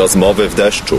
Rozmowy w deszczu.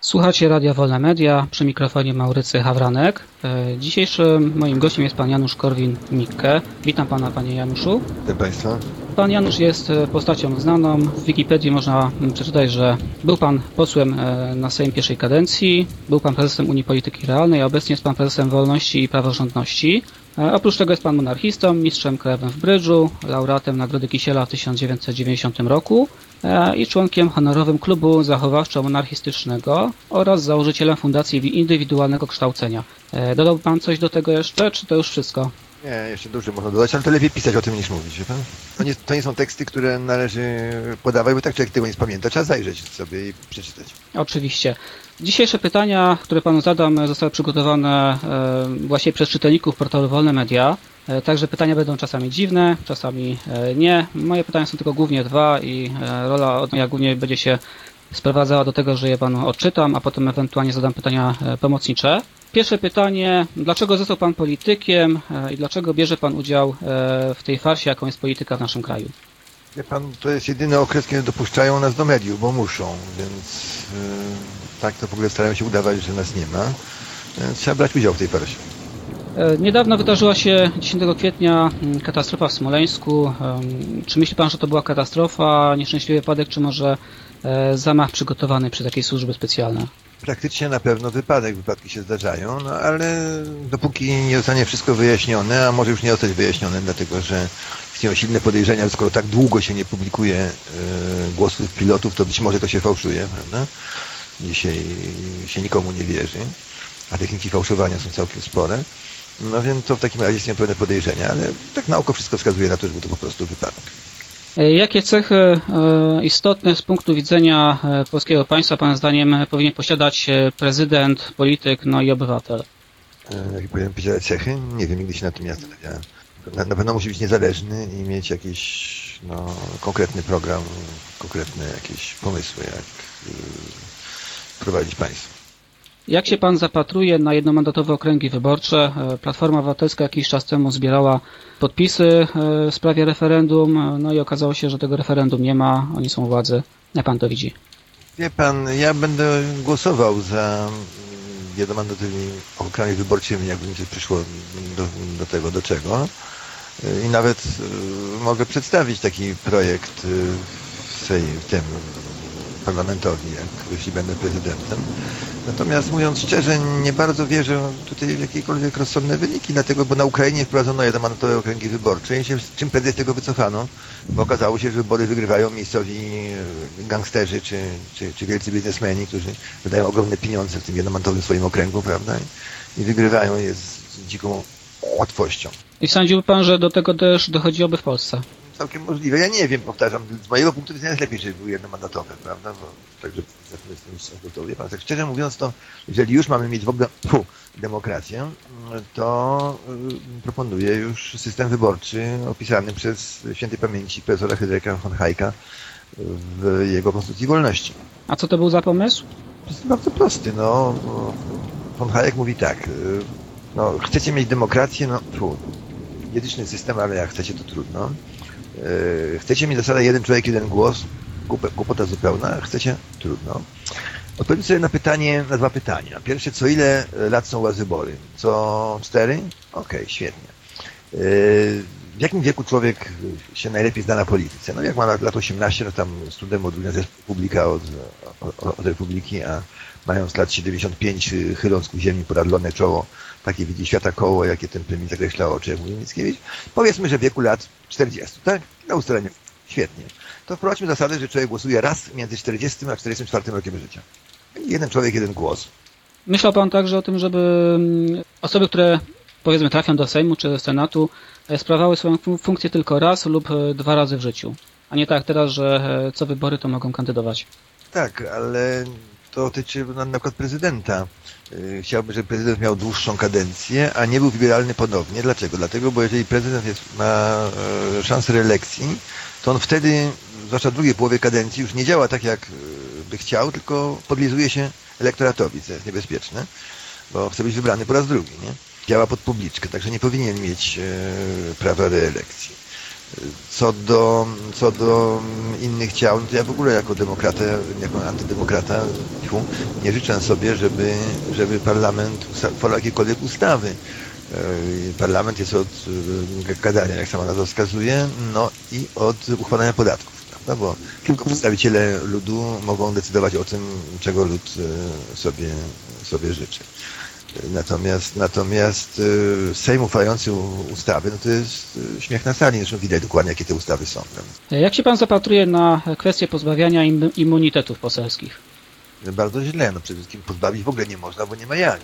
Słuchacie Radia Wolne Media, przy mikrofonie Maurycy Hawranek. E, Dzisiejszym moim gościem jest pan Janusz Korwin-Mikke. Witam pana, panie Januszu. Witam Państwa. Pan Janusz jest e, postacią znaną. W Wikipedii można przeczytać, że był pan posłem e, na Sejm pierwszej kadencji, był pan prezesem Unii Polityki Realnej, a obecnie jest pan prezesem Wolności i Praworządności. Oprócz tego jest pan monarchistą, mistrzem krajowym w brydżu, laureatem Nagrody Kisiela w 1990 roku e, i członkiem honorowym klubu zachowawczo-monarchistycznego oraz założycielem Fundacji Indywidualnego Kształcenia. E, Dodał pan coś do tego jeszcze, czy to już wszystko? Nie, jeszcze dużo można dodać, ale to lepiej pisać o tym niż mówić, wie pan? To nie, to nie są teksty, które należy podawać, bo tak człowiek tego nie pamięta. Trzeba zajrzeć sobie i przeczytać. Oczywiście. Dzisiejsze pytania, które panu zadam, zostały przygotowane e, właśnie przez czytelników portalu Wolne Media. E, Także pytania będą czasami dziwne, czasami e, nie. Moje pytania są tylko głównie dwa i rola od- moja głównie będzie się sprowadzała do tego, że je panu odczytam, a potem ewentualnie zadam pytania pomocnicze. Pierwsze pytanie, dlaczego został pan politykiem i dlaczego bierze pan udział w tej farsie, jaką jest polityka w naszym kraju? Wie pan, to jest jedyny okres, kiedy dopuszczają nas do mediów, bo muszą, więc yy, tak to w ogóle starają się udawać, że nas nie ma. Więc trzeba brać udział w tej farsie. E, Niedawno wydarzyła się 10 kwietnia katastrofa w Smoleńsku. Czy myśli pan, że to była katastrofa, nieszczęśliwy wypadek, czy może e, zamach przygotowany przez jakieś służby specjalne? Praktycznie na pewno wypadek, wypadki się zdarzają, no ale dopóki nie zostanie wszystko wyjaśnione, a może już nie zostać wyjaśnione, dlatego że istnieją silne podejrzenia, że skoro tak długo się nie publikuje e, głosów pilotów, to być może to się fałszuje, prawda? Dzisiaj się nikomu nie wierzy, a techniki fałszowania są całkiem spore. No więc to w takim razie istnieją pewne podejrzenia, ale tak na oko wszystko wskazuje na to, że był to po prostu wypadek. E, Jakie cechy e, istotne z punktu widzenia polskiego państwa, Pana zdaniem, powinien posiadać prezydent, polityk, no i obywatel? E, jak powiem, posiadać cechy? Nie wiem, nigdy się nad tym nie zastanawiałem. Na, na pewno musi być niezależny i mieć jakiś no, konkretny program, konkretne jakieś pomysły, jak y, prowadzić państwo. Jak się Pan zapatruje na jednomandatowe okręgi wyborcze? E, Platforma Obywatelska jakiś czas temu zbierała podpisy e, w sprawie referendum, e, no i okazało się, że tego referendum nie ma, oni są u władzy. Jak Pan to widzi? Wie pan, ja będę głosował za jednomandatowymi okręgami wyborczymi, jakby mi się przyszło do, do tego, do czego. Y, I nawet y, mogę przedstawić taki projekt y, w, tym parlamentowi, jak, jeśli będę prezydentem. Natomiast mówiąc szczerze, nie bardzo wierzę tutaj w jakiekolwiek rozsądne wyniki, dlatego, bo na Ukrainie wprowadzono jednomandatowe okręgi wyborcze i się czym prędzej z tego wycofano, bo okazało się, że wybory wygrywają miejscowi e, gangsterzy czy, czy, czy wielcy biznesmeni, którzy wydają ogromne pieniądze w tym jednomandatowym swoim okręgu, prawda? I wygrywają je z dziką łatwością. I sądziłby Pan, że do tego też dochodziłoby w Polsce? Całkiem możliwe. Ja nie wiem, powtarzam, z mojego punktu widzenia jest lepiej, żeby były jednomandatowe, prawda? Bo także jestem. Wie pan, tak szczerze mówiąc, to jeżeli już mamy mieć w ogóle fu, demokrację, to y, proponuję już system wyborczy opisany przez świętej pamięci profesora Henryka von Hayeka w jego Konstytucji Wolności. A co to był za pomysł? Jest bardzo prosty, no. Von Hayek mówi tak, y, no, chcecie mieć demokrację, no, fu, idiotyczny system, ale jak chcecie, to trudno. Y, Chcecie mieć zasadę jeden człowiek, jeden głos, Głupę- głupota zupełna, chcecie, trudno. Odpowiedz sobie na pytanie, na dwa pytania. Pierwsze, co ile lat są wybory? Co cztery? Okej, świetnie. Yy, W jakim wieku człowiek się najlepiej zna na polityce? No jak ma lat, lat 18, no tam trudem odróżnia Republika od, od, od Republiki, a mając lat 75, y, chyląc ku ziemi poradlone czoło, takie widzi świata koło, jakie ten prymis zakreśla oczy, jak mówi Mickiewicz. Powiedzmy, że w wieku lat 40, tak? Na ustalenie. Świetnie. To wprowadźmy zasadę, że człowiek głosuje raz między 40 a 44 rokiem życia. Jeden człowiek, jeden głos. Myślał Pan także o tym, żeby mm, osoby, które powiedzmy trafią do Sejmu czy do Senatu, e, sprawowały swoją fun- funkcję tylko raz lub e, dwa razy w życiu. A nie tak teraz, że e, co wybory to mogą kandydować. Tak, ale to dotyczy na przykład prezydenta. Yy, Chciałbym, żeby prezydent miał dłuższą kadencję, a nie był wybieralny ponownie. Dlaczego? Dlatego, bo jeżeli prezydent jest, ma e, szansę reelekcji, to on wtedy, zwłaszcza w drugiej połowie kadencji, już nie działa tak, jak e, by chciał, tylko podlizuje się elektoratowi, co jest niebezpieczne, bo chce być wybrany po raz drugi, nie? Działa pod publiczkę, także nie powinien mieć e, prawa reelekcji. Co do, co do innych ciał, no to ja w ogóle jako demokrata, jako antydemokrata nie życzę sobie, żeby, żeby parlament tworzył jakiekolwiek ustawy. Parlament jest od gadania, jak sama nazwa wskazuje, no i od uchwalania podatków. No bo tylko przedstawiciele ludu mogą decydować o tym, czego lud sobie, sobie życzy. Natomiast, natomiast Sejm uchwalający ustawy, no to jest śmiech na sali, zresztą widać dokładnie, jakie te ustawy są. Jak się pan zapatruje na kwestię pozbawiania im, immunitetów poselskich? Bardzo źle, no przede wszystkim pozbawić w ogóle nie można, bo nie ma jak.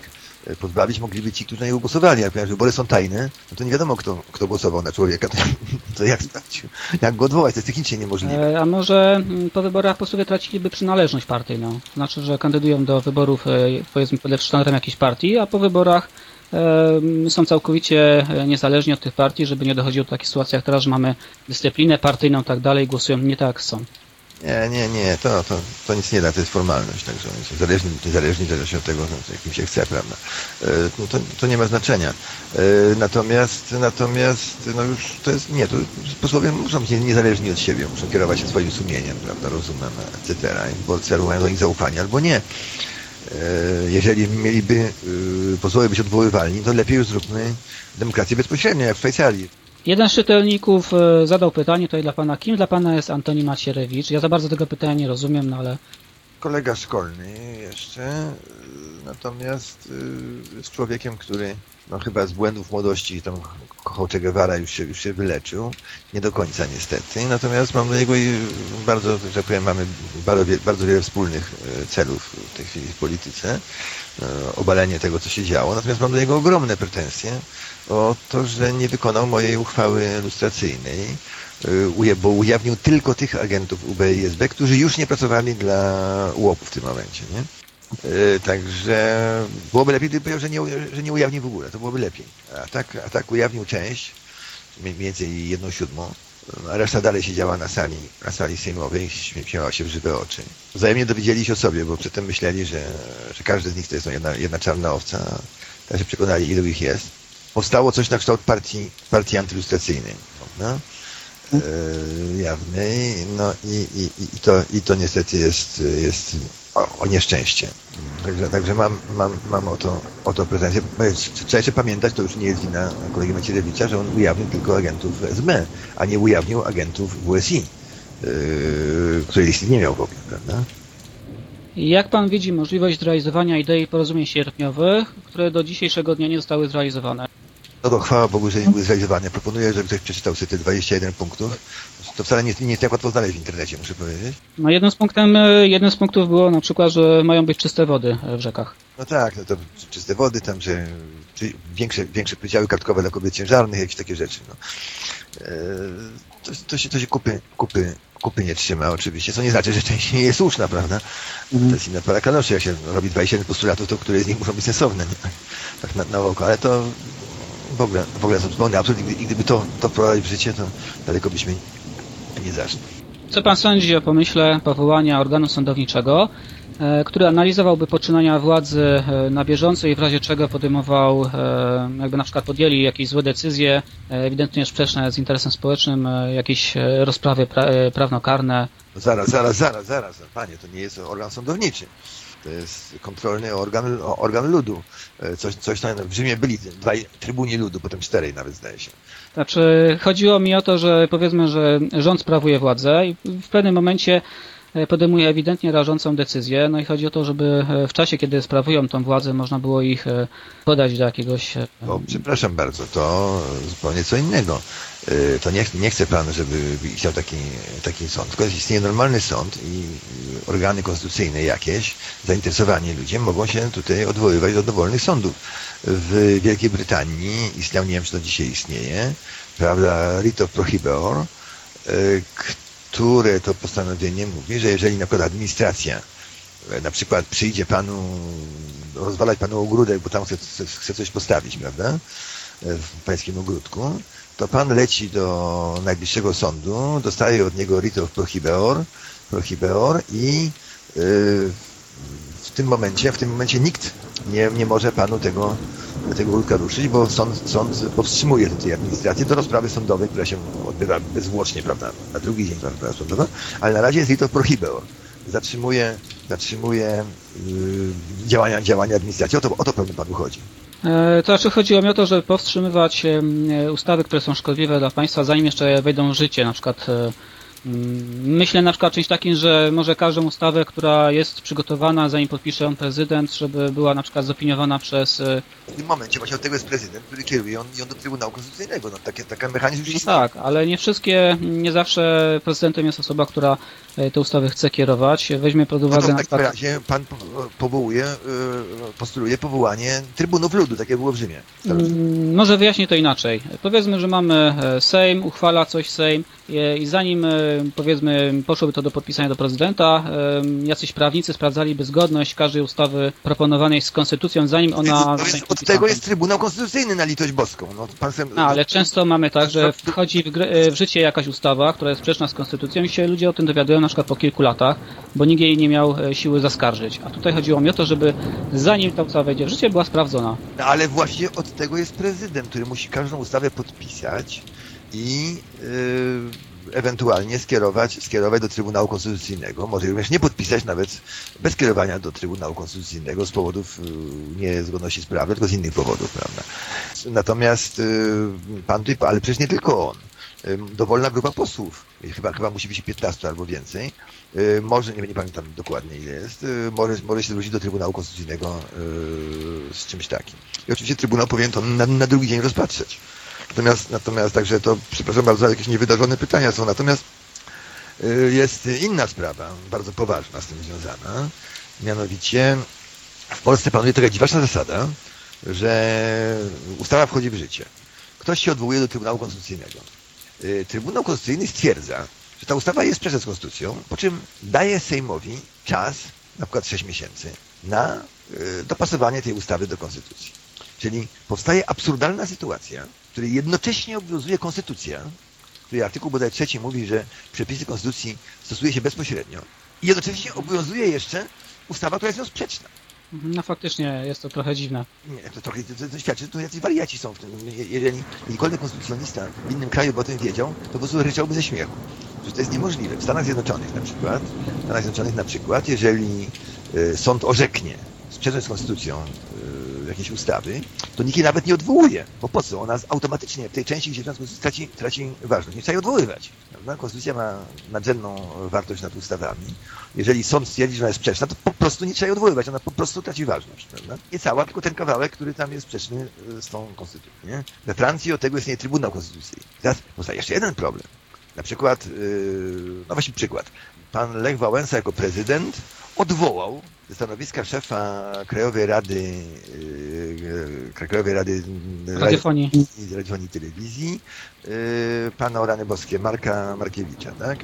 Pozbawić mogliby ci, którzy na niego głosowali, jak wybory są tajne, no to nie wiadomo, kto, kto głosował na człowieka, to, to jak sprawdzić, jak go odwołać, to jest technicznie niemożliwe. A może po wyborach posłowie traciliby przynależność partyjną? To znaczy, że kandydują do wyborów, powiedzmy, członem jakiejś partii, a po wyborach są całkowicie niezależni od tych partii, żeby nie dochodziło do takich sytuacji jak teraz, że mamy dyscyplinę partyjną i tak dalej, głosują nie tak jak są. Nie, nie, nie, to, to, to nic nie da, to jest formalność, także oni są zależni, od tego, jakim się chce, prawda. No to, to nie ma znaczenia. Natomiast, natomiast, no już to jest, nie, to posłowie muszą być niezależni od siebie, muszą kierować się swoim sumieniem, prawda, rozumem, etc. Wyborcy mają do nich zaufanie, albo nie. Jeżeli mieliby posłowie być odwoływalni, to lepiej już zróbmy demokrację bezpośrednią, jak w Szwajcarii. Jeden z czytelników zadał pytanie tutaj dla pana, kim dla pana jest Antoni Macierewicz? Ja za bardzo tego pytania nie rozumiem, no ale... Kolega szkolny jeszcze, natomiast jest człowiekiem, który no chyba z błędów młodości, tam kochał Che Guevara, już się, już się wyleczył. Nie do końca niestety. Natomiast mam do niego i bardzo, że tak powiem, mamy bardzo, bardzo wiele wspólnych celów w tej chwili w polityce. Obalenie tego, co się działo. Natomiast mam do niego ogromne pretensje o to, że nie wykonał mojej uchwały lustracyjnej, bo ujawnił tylko tych agentów UB i SB, którzy już nie pracowali dla UOP w tym momencie. Nie? Także byłoby lepiej, gdyby powiedział, że nie, że nie ujawni w ogóle, to byłoby lepiej. A tak, a tak ujawnił część, mniej więcej jedną siódmą, a reszta dalej siedziała na sali, na sali sejmowej i śmiała się w żywe oczy. Wzajemnie dowiedzieli się o sobie, bo przedtem myśleli, że, że każdy z nich to jest jedna, jedna czarna owca, tak się przekonali, ilu ich jest. Powstało coś na kształt partii, partii antylustracyjnej, prawda? jawnej, no i, i, i, to, i to niestety jest, jest o, o nieszczęście. Także, także mam, mam, mam o, to, o to pretensję. Trzeba jeszcze pamiętać, to już nie jest wina kolegi Macierewicza, że on ujawnił tylko agentów SB, a nie ujawnił agentów WSI, yy, której listy nie miał w ogóle, prawda? Jak pan widzi możliwość zrealizowania idei porozumień sierpniowych, które do dzisiejszego dnia nie zostały zrealizowane? No to chwała Bogu, że nie były zrealizowane. Proponuję, żeby ktoś przeczytał sobie te 21 punktów. To wcale nie, nie jest tak łatwo znaleźć w internecie, muszę powiedzieć. No jednym z, punktem, jednym z punktów było na przykład, że mają być czyste wody w rzekach. No tak, no to czyste wody, tam, że większe, większe podziały kartkowe dla kobiet ciężarnych, jakieś takie rzeczy. No. To, to, się, to się kupy, kupy, kupy nie trzyma oczywiście, co nie znaczy, że część nie jest słuszna, prawda? Mm. To jest inna para kaloszy, jak się robi 21 postulatów, to które z nich muszą być sensowne, nie? tak na, na oko, ale to w ogóle, w ogóle zupełnie absurd i gdyby to, to wprowadzić w życie, to daleko byśmy nie zaszli. Co pan sądzi o pomyśle powołania organu sądowniczego, który analizowałby poczynania władzy na bieżąco i w razie czego podejmował, jakby na przykład podjęli jakieś złe decyzje, ewidentnie sprzeczne z interesem społecznym, jakieś rozprawy pra prawnokarne? Zaraz, zaraz, zaraz, zaraz, panie, to nie jest organ sądowniczy. To jest kontrolny organ, organ ludu. Coś, coś tam w Rzymie byli dwaj trybuni ludu, potem czterej nawet zdaje się. Znaczy, chodziło mi o to, że powiedzmy, że rząd sprawuje władzę i w pewnym momencie podejmuje ewidentnie rażącą decyzję. No i chodzi o to, żeby w czasie, kiedy sprawują tą władzę, można było ich podać do jakiegoś... O, przepraszam bardzo, to zupełnie co innego. To nie, nie chce pan, żeby istniał taki, taki sąd. Tylko istnieje normalny sąd i organy konstytucyjne jakieś, zainteresowani ludzie mogą się tutaj odwoływać do dowolnych sądów. W Wielkiej Brytanii istniał, nie wiem czy to dzisiaj istnieje, prawda, writ of prohibitor, które to postanowienie mówi, że jeżeli na przykład administracja na przykład przyjdzie panu rozwalać panu ogródek, bo tam chce, chce coś postawić, prawda, w pańskim ogródku, to pan leci do najbliższego sądu, dostaje od niego writ of prohibitor, prohibitor i w tym momencie, w tym momencie nikt nie, nie może panu tego tego rurka ruszyć, bo sąd, sąd powstrzymuje tej administracji do rozprawy sądowej, która się odbywa bezwłocznie, prawda, na drugi dzień rozprawa sądowa, ale na razie jest jej to prohibeo. Zatrzymuje, zatrzymuje yy, działania, działania administracji. O to, o to pewnie panu chodzi. E, to znaczy chodziło mi o to, żeby powstrzymywać e, ustawy, które są szkodliwe dla państwa, zanim jeszcze wejdą w życie, na przykład e, myślę na przykład czymś takim, że może każdą ustawę, która jest przygotowana, zanim podpisze ją prezydent, żeby była na przykład zopiniowana przez... Y, w tym momencie właśnie od tego jest prezydent, który kieruje ją, ją do Trybunału Konstytucyjnego. No, takie, taka mechanizm już no Tak, ale nie wszystkie, nie zawsze prezydentem jest osoba, która y, te ustawy chce kierować. Weźmie pod uwagę... No to w takim razie pan powołuje, y, postuluje powołanie Trybunów Ludu, takie było w Rzymie. Mm, może wyjaśnię to inaczej. Powiedzmy, że mamy e, Sejm, uchwala coś Sejm i zanim e, powiedzmy poszłoby to do podpisania do prezydenta, jacyś prawnicy sprawdzaliby zgodność każdej ustawy proponowanej z konstytucją, zanim ona... Jest, od tego jest Trybunał Konstytucyjny na litość boską. No, pan sem... A, ale często mamy tak, że wchodzi w, w, życie jakaś ustawa, która jest sprzeczna z konstytucją i się ludzie o tym dowiadują na przykład po kilku latach, bo nikt jej nie miał e, siły zaskarżyć. A tutaj chodziło mi o to, żeby zanim ta ustawa wejdzie w życie, była sprawdzona. No, ale właśnie od tego jest prezydent, który musi każdą ustawę podpisać i yy, ewentualnie skierować, skierować do Trybunału Konstytucyjnego. Może również nie podpisać nawet bez kierowania do Trybunału Konstytucyjnego z powodów yy, niezgodności z prawem, tylko z innych powodów, prawda. Natomiast yy, pan tutaj, ale przecież nie tylko on. Dowolna grupa posłów, chyba, chyba musi być 15 albo więcej, może, nie, nie pamiętam dokładnie ile jest, może, może się zwrócić do Trybunału Konstytucyjnego z czymś takim. I oczywiście Trybunał powinien to na, na drugi dzień rozpatrzeć. Natomiast, natomiast także to, przepraszam bardzo, jakieś niewydarzone pytania są. Natomiast y, jest inna sprawa, bardzo poważna z tym związana. Mianowicie w Polsce panuje taka dziwaczna zasada, że ustawa wchodzi w życie. Ktoś się odwołuje do Trybunału Konstytucyjnego. Y, Trybunał Konstytucyjny stwierdza, że ta ustawa jest sprzeczna z Konstytucją, po czym daje Sejmowi czas, na przykład 6 miesięcy, na y, dopasowanie tej ustawy do Konstytucji. Czyli powstaje absurdalna sytuacja, w której jednocześnie obowiązuje konstytucja, której artykuł bodaj trzeci mówi, że przepisy konstytucji stosuje się bezpośrednio i jednocześnie obowiązuje jeszcze ustawa, która jest nią sprzeczna. Mhm, no faktycznie jest to trochę dziwne. Nie, to trochę to, to świadczy, że to jacyś wariaci są w tym. Jeżeli jakikolwiek konstytucjonista w innym kraju by o tym wiedział, to po prostu ryczałby ze śmiechu. Że to jest niemożliwe. W Stanach Zjednoczonych na przykład, w Stanach Zjednoczonych na przykład, jeżeli y, sąd orzeknie sprzeczne z konstytucją y, jakiejś ustawy, to nikt jej nawet nie odwołuje. Bo po co? Ona automatycznie w tej części, gdzie konstytucja traci, traci ważność. Nie trzeba jej odwoływać. Konstytucja ma nadrzędną wartość nad ustawami. Jeżeli sąd stwierdzi, że ona jest sprzeczna, to po prostu nie trzeba jej odwoływać. Ona po prostu traci ważność. Prawda? Nie cała, tylko ten kawałek, który tam jest sprzeczny y, z tą konstytucją. Nie? We Francji od tego istnieje Trybunał Konstytucyjny. Teraz powstaje jeszcze jeden problem. Na przykład, yy, no właśnie przykład. Pan Lech Wałęsa jako prezydent odwołał stanowiska szefa Krajowej Rady yy, Krajowej Rady Radiofonii i Radiofonii Telewizji yy, pana Orany Boskie, Marka Markiewicza, tak?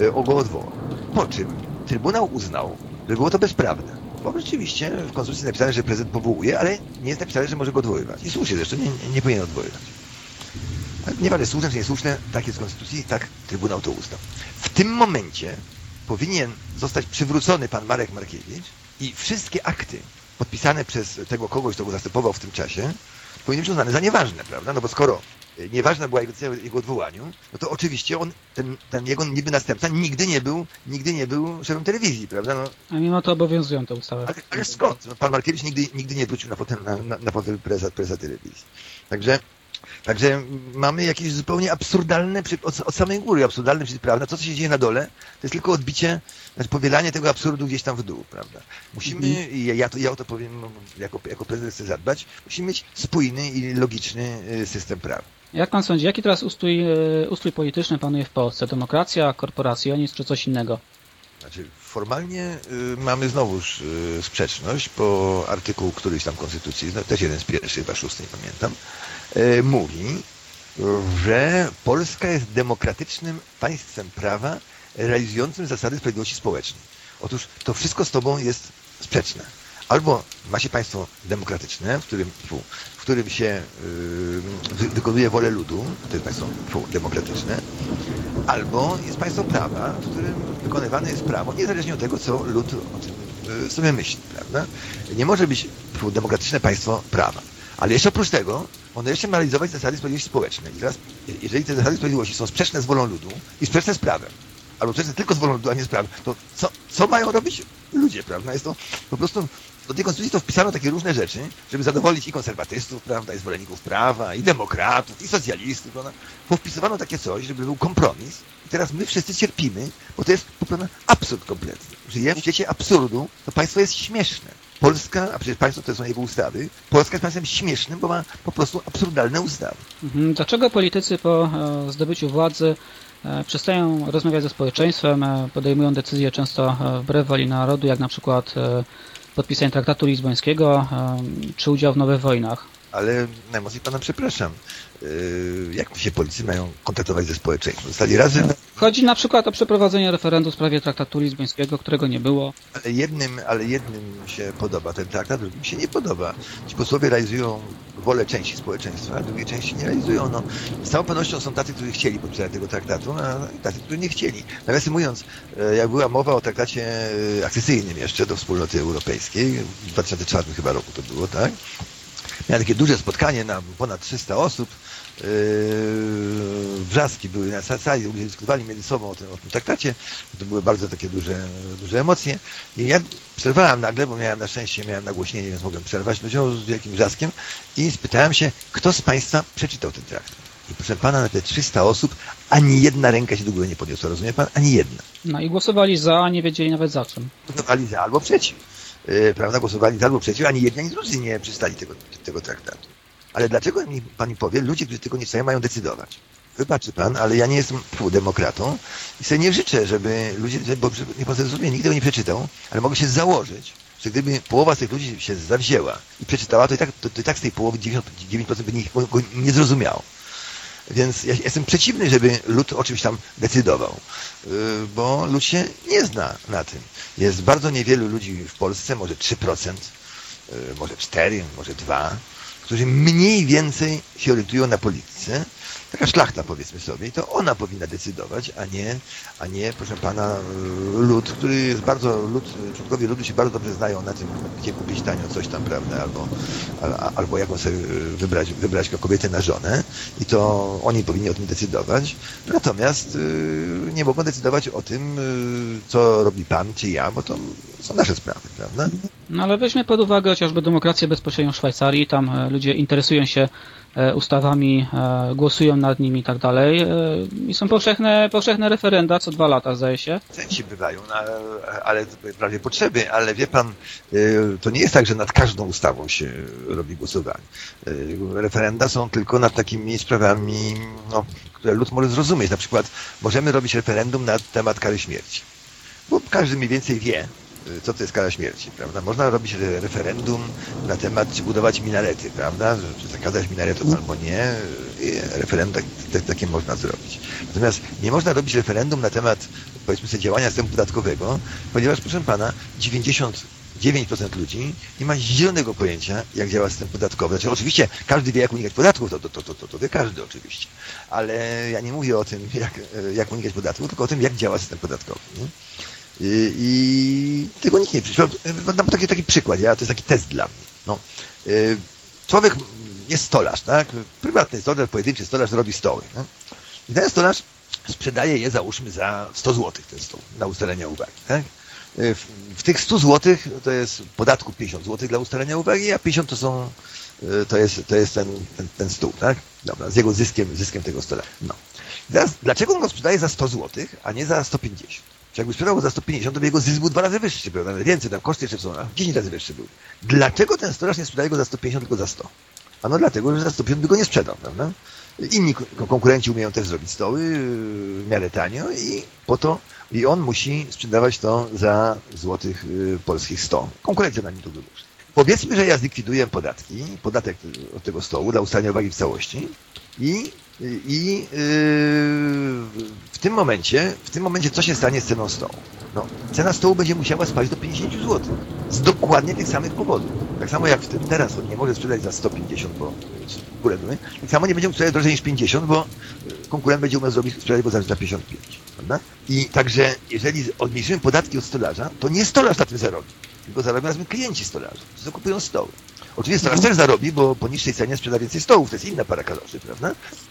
Yy, go odwołał. Po czym Trybunał uznał, że było to bezprawne. Bo rzeczywiście w konstytucji napisane, że prezydent powołuje, ale nie jest napisane, że może go odwoływać. I słusznie zresztą, nie, nie powinien odwoływać. Nieważne, słuszne czy niesłuszne, tak jest w konstytucji, tak Trybunał to uznał. W tym momencie powinien zostać przywrócony pan Marek Markiewicz i wszystkie akty podpisane przez tego kogoś, kto go zastępował w tym czasie, powinny być uznane za nieważne, prawda? No bo skoro nieważna była jego, jego odwołaniu, no to oczywiście on, ten, ten jego niby następca nigdy nie był, nigdy nie był szefem telewizji, prawda? No, A mimo to obowiązują te ustawy. Ale, ale skąd? No, pan Markiewicz nigdy, nigdy nie wrócił na fotel, na, na, na presa telewizji. Także Także mamy jakieś zupełnie absurdalne, od, od samej góry absurdalne przepisy prawne. To, co się dzieje na dole, to jest tylko odbicie, znaczy powielanie tego absurdu gdzieś tam w dół, prawda? Musimy, mm. i ja, to, ja o to powiem, no, jako, jako prezydent chcę zadbać, musimy mieć spójny i logiczny y, system prawa. Jak pan sądzi, jaki teraz ustrój, y, ustrój polityczny panuje w Polsce? Demokracja, korporacjonizm czy coś innego? Znaczy, formalnie y, mamy znowuż y, sprzeczność, bo artykuł któryś tam konstytucji, no, też jeden z pierwszych, chyba szósty, nie pamiętam, mówi, że Polska jest demokratycznym państwem prawa realizującym zasady sprawiedliwości społecznej. Otóż to wszystko z tobą jest sprzeczne. Albo macie państwo demokratyczne, w którym, w którym się yy, wykonuje wolę ludu, to jest państwo demokratyczne, albo jest państwo prawa, w którym wykonywane jest prawo, niezależnie od tego, co lud o tym yy, sobie myśli, prawda? Nie może być demokratyczne państwo prawa. Ale jeszcze oprócz tego, ono jeszcze ma realizować zasady sprawiedliwości społecznej. I teraz, jeżeli te zasady sprawiedliwości są sprzeczne z wolą ludu i sprzeczne z prawem, albo sprzeczne tylko z wolą ludu, a nie z prawem, to co, co mają robić ludzie, prawda? Jest to po prostu do tej konstytucji to wpisano takie różne rzeczy, żeby zadowolić i konserwatystów, prawda, i zwolenników prawa, i demokratów, i socjalistów, prawda. Powpisywano takie coś, żeby był kompromis. I teraz my wszyscy cierpimy, bo to jest po prostu absurd kompletny. Żyjemy w świecie absurdu, to państwo jest śmieszne. Polska, a przecież państwo to są jego ustawy, Polska jest państwem śmiesznym, bo ma po prostu absurdalne ustawy. Mhm. Dlaczego politycy po e, zdobyciu władzy e, przestają rozmawiać ze społeczeństwem, e, podejmują decyzje często wbrew woli narodu, jak na przykład podpisanie traktatu lizbońskiego czy udział w nowych wojnach? Ale najmocniej pana przepraszam. Yy, jak się policy mają kontaktować ze społeczeństwem? Zostali razem. Chodzi na przykład o przeprowadzenie referendum w sprawie traktatu lizbońskiego, którego nie było. Ale jednym, ale jednym się podoba ten traktat, drugim się nie podoba. Ci posłowie realizują wolę części społeczeństwa, a drugiej części nie realizują. No, z całą pewnością są tacy, którzy chcieli podpisać tego traktatu, a tacy, którzy nie chcieli. Nawiasem mówiąc, e, jak była mowa o traktacie e, akcesyjnym jeszcze do wspólnoty europejskiej, w 2004 chyba roku to było, tak? Miałem takie duże spotkanie na ponad 300 osób. Yy, wrzaski były na sali, ludzie dyskutowali między sobą o tym, o tym traktacie. To były bardzo takie duże, duże emocje. I ja przerwałem nagle, bo miałem na szczęście, miałem nagłośnienie, więc mogłem przerwać ludziom z wielkim wrzaskiem i spytałem się, kto z Państwa przeczytał ten traktat. I proszę Pana, na te 300 osób ani jedna ręka się do góry nie podniosła, rozumie Pan? Ani jedna. No i głosowali za, a nie wiedzieli nawet za czym. Głosowali za albo przeciw. E, prawda, głosowali albo przeciw, ani jedni, ani drudzy nie przystali tego, tego traktatu. Ale dlaczego mi pani powie, ludzie, którzy tego nie czytają, mają decydować? Wybaczy pan, ale ja nie jestem demokratą i sobie nie życzę, żeby ludzie, bo nie pan zrozumie, nigdy go nie przeczytał, ale mogę się założyć, że gdyby połowa z tych ludzi się zawzięła i przeczytała, to i tak, to, to i tak z tej połowy 99% by nikt go nie zrozumiało. Więc ja jestem przeciwny, żeby lud o czymś tam decydował, y, bo lud się nie zna na tym. Jest bardzo niewielu ludzi w Polsce, może 3%, y, może 4%, może 2%, którzy mniej więcej się orientują na polityce taka szlachta powiedzmy sobie i to ona powinna decydować, a nie, a nie proszę pana lud, który jest bardzo, lud, członkowie ludu się bardzo dobrze znają na tym, gdzie kupić tanio coś tam, prawda, albo, albo jaką sobie wybrać, wybrać kobietę na żonę i to oni powinni o tym decydować, natomiast y, nie mogą decydować o tym, y, co robi pan czy ja, bo to są nasze sprawy, prawda? No ale weźmy pod uwagę chociażby demokrację bezpośrednią w Szwajcarii, tam e, ludzie interesują się ustawami, e, głosują nad nimi i tak dalej. E, I są powszechne, powszechne referenda co dwa lata, zdaje się. Chęci bywają, no, ale prawie potrzeby, ale wie pan, to nie jest tak, że nad każdą ustawą się robi głosowanie. Referenda są tylko nad takimi sprawami, no, które lud może zrozumieć. Na przykład możemy robić referendum na temat kary śmierci. Bo każdy mniej więcej wie, co to jest kara śmierci, prawda? Można robić referendum na temat, czy budować minarety, prawda? Czy zakazać minaretów albo nie. Referendum tak, takie można zrobić. Natomiast nie można robić referendum na temat, powiedzmy sobie, działania systemu podatkowego, ponieważ, proszę pana, 90 9% ludzi nie ma zielonego pojęcia, jak działa system podatkowy. Znaczy, oczywiście każdy wie, jak unikać podatków, to, to, to, to, to wie każdy oczywiście. Ale ja nie mówię o tym, jak, jak unikać podatków, tylko o tym, jak działa system podatkowy. Nie? I, tego nikt nie przyszło. Dam taki, taki przykład, ja, to jest taki test dla mnie. No. Y, człowiek jest stolarz, tak? Prywatny stolarz, pojedynczy stolarz robi stoły. No? I ten stolarz sprzedaje je, załóżmy, za 100 zł ten stół, na ustalenie uwagi, tak? Y, w, w tych 100 zł to jest podatku 50 zł dla ustalenia uwagi, a 50 to są y, to jest, to jest ten, ten, ten stół, tak? Dobra, z jego zyskiem, zyskiem tego stolarza. No. teraz, dlaczego on go sprzedaje za 100 zł, a nie za 150? Jakby sprzedał za 150, to jego zysk był dwa razy wyższy, był nawet więcej, tam koszty jeszcze są, 10 razy wyższy był. Dlaczego ten stolarz nie sprzedaje go za 150, tylko za 100? Ano dlatego, że za 150 by go nie sprzedał, prawda? Inni konkurenci umieją też zrobić stoły w miarę tanio i po to i on musi sprzedawać to za złotych y, polskich 100. Konkurencja na nim to wymuszy. Powiedzmy, że ja zlikwiduję podatki, podatek od tego stołu dla ustalenia wagi w całości i i yy, w tym momencie, w tym momencie co się stanie z ceną stołu? No, cena stołu będzie musiała spaść do 50 zł. Z dokładnie tych samych powodów. Tak samo jak w tym teraz on nie może sprzedać za 150, bo konkurent, tak samo nie będzie mógł sprzedać drożej niż 50, bo konkurent będzie umiał zrobić sprzedać go za 55. Prawda? I także jeżeli odmniejszymy podatki od stolarza, to nie stolarz na tym zarobi, tylko zarobią razem klienci stolarza, którzy zakupują stoły. Oczywiście straż też zarobi, bo po niższej cenie sprzeda więcej stołów, to jest inna para kaloszy, prawda?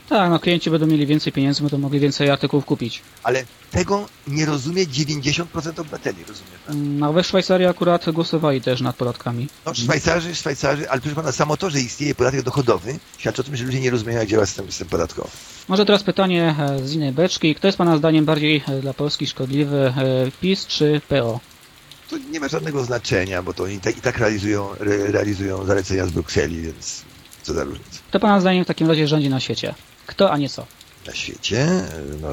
Tak, no klienci będą mieli więcej pieniędzy, będą mogli więcej artykułów kupić. Ale tego nie rozumie 90% obywateli, rozumie pan? No we Szwajcarii akurat głosowali też nad podatkami. No, Szwajcarzy, Szwajcarzy, ale proszę pana, samo to, że istnieje podatek dochodowy, świadczy o tym, że ludzie nie rozumieją, jak działa system, system podatkowy. Może teraz pytanie e, z innej beczki. Kto jest Pana zdaniem bardziej e, dla Polski szkodliwy, e, PiS czy PO? To nie ma żadnego znaczenia, bo to oni i tak, i tak realizują, re, realizują zalecenia z Brukseli, więc co za różnica. Kto Pana zdaniem w takim razie rządzi na świecie? Kto, a nie co? Na świecie no,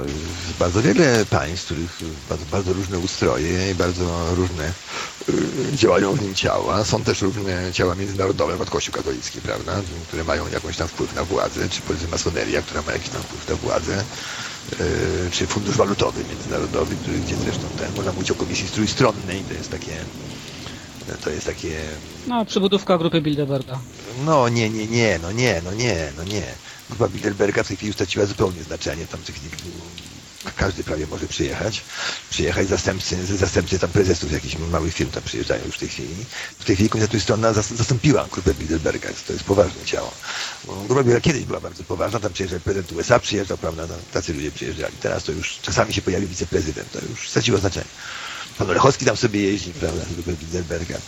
bardzo wiele państw, których bardzo, bardzo różne ustroje i bardzo różne y, działają w nim ciała. Są też różne ciała międzynarodowe, jak Kościół katolicki, prawda, które mają jakąś tam wpływ na władzę, czy powiedzmy masoneria, która ma jakiś tam wpływ na władzę, czy Fundusz Walutowy Międzynarodowy, który, gdzie zresztą ten, można mówić o komisji trójstronnej, to jest takie to jest takie... No, przybudówka grupy Bilderberga. No nie, nie, nie, no nie, no nie, no nie. Grupa Bilderberga w tej chwili straciła zupełnie znaczenie. Tam każdy prawie może przyjechać. Przyjechać zastępcy, zastępcy tam prezesów jakichś małych firm tam przyjeżdżają już w tej chwili. W tej chwili Komisja Trójstronna zastąpiła grupę Bilderberga. To jest poważne ciało. Grupa Bilderberga kiedyś była bardzo poważna. Tam przyjeżdżał prezydent USA, przyjeżdżał, prawda, tam tacy ludzie przyjeżdżali. Teraz to już czasami się pojawi wiceprezydent. To już straciło znaczenie. Pan Olechowski tam sobie jeździ, prawda, z grupy Bilderberga.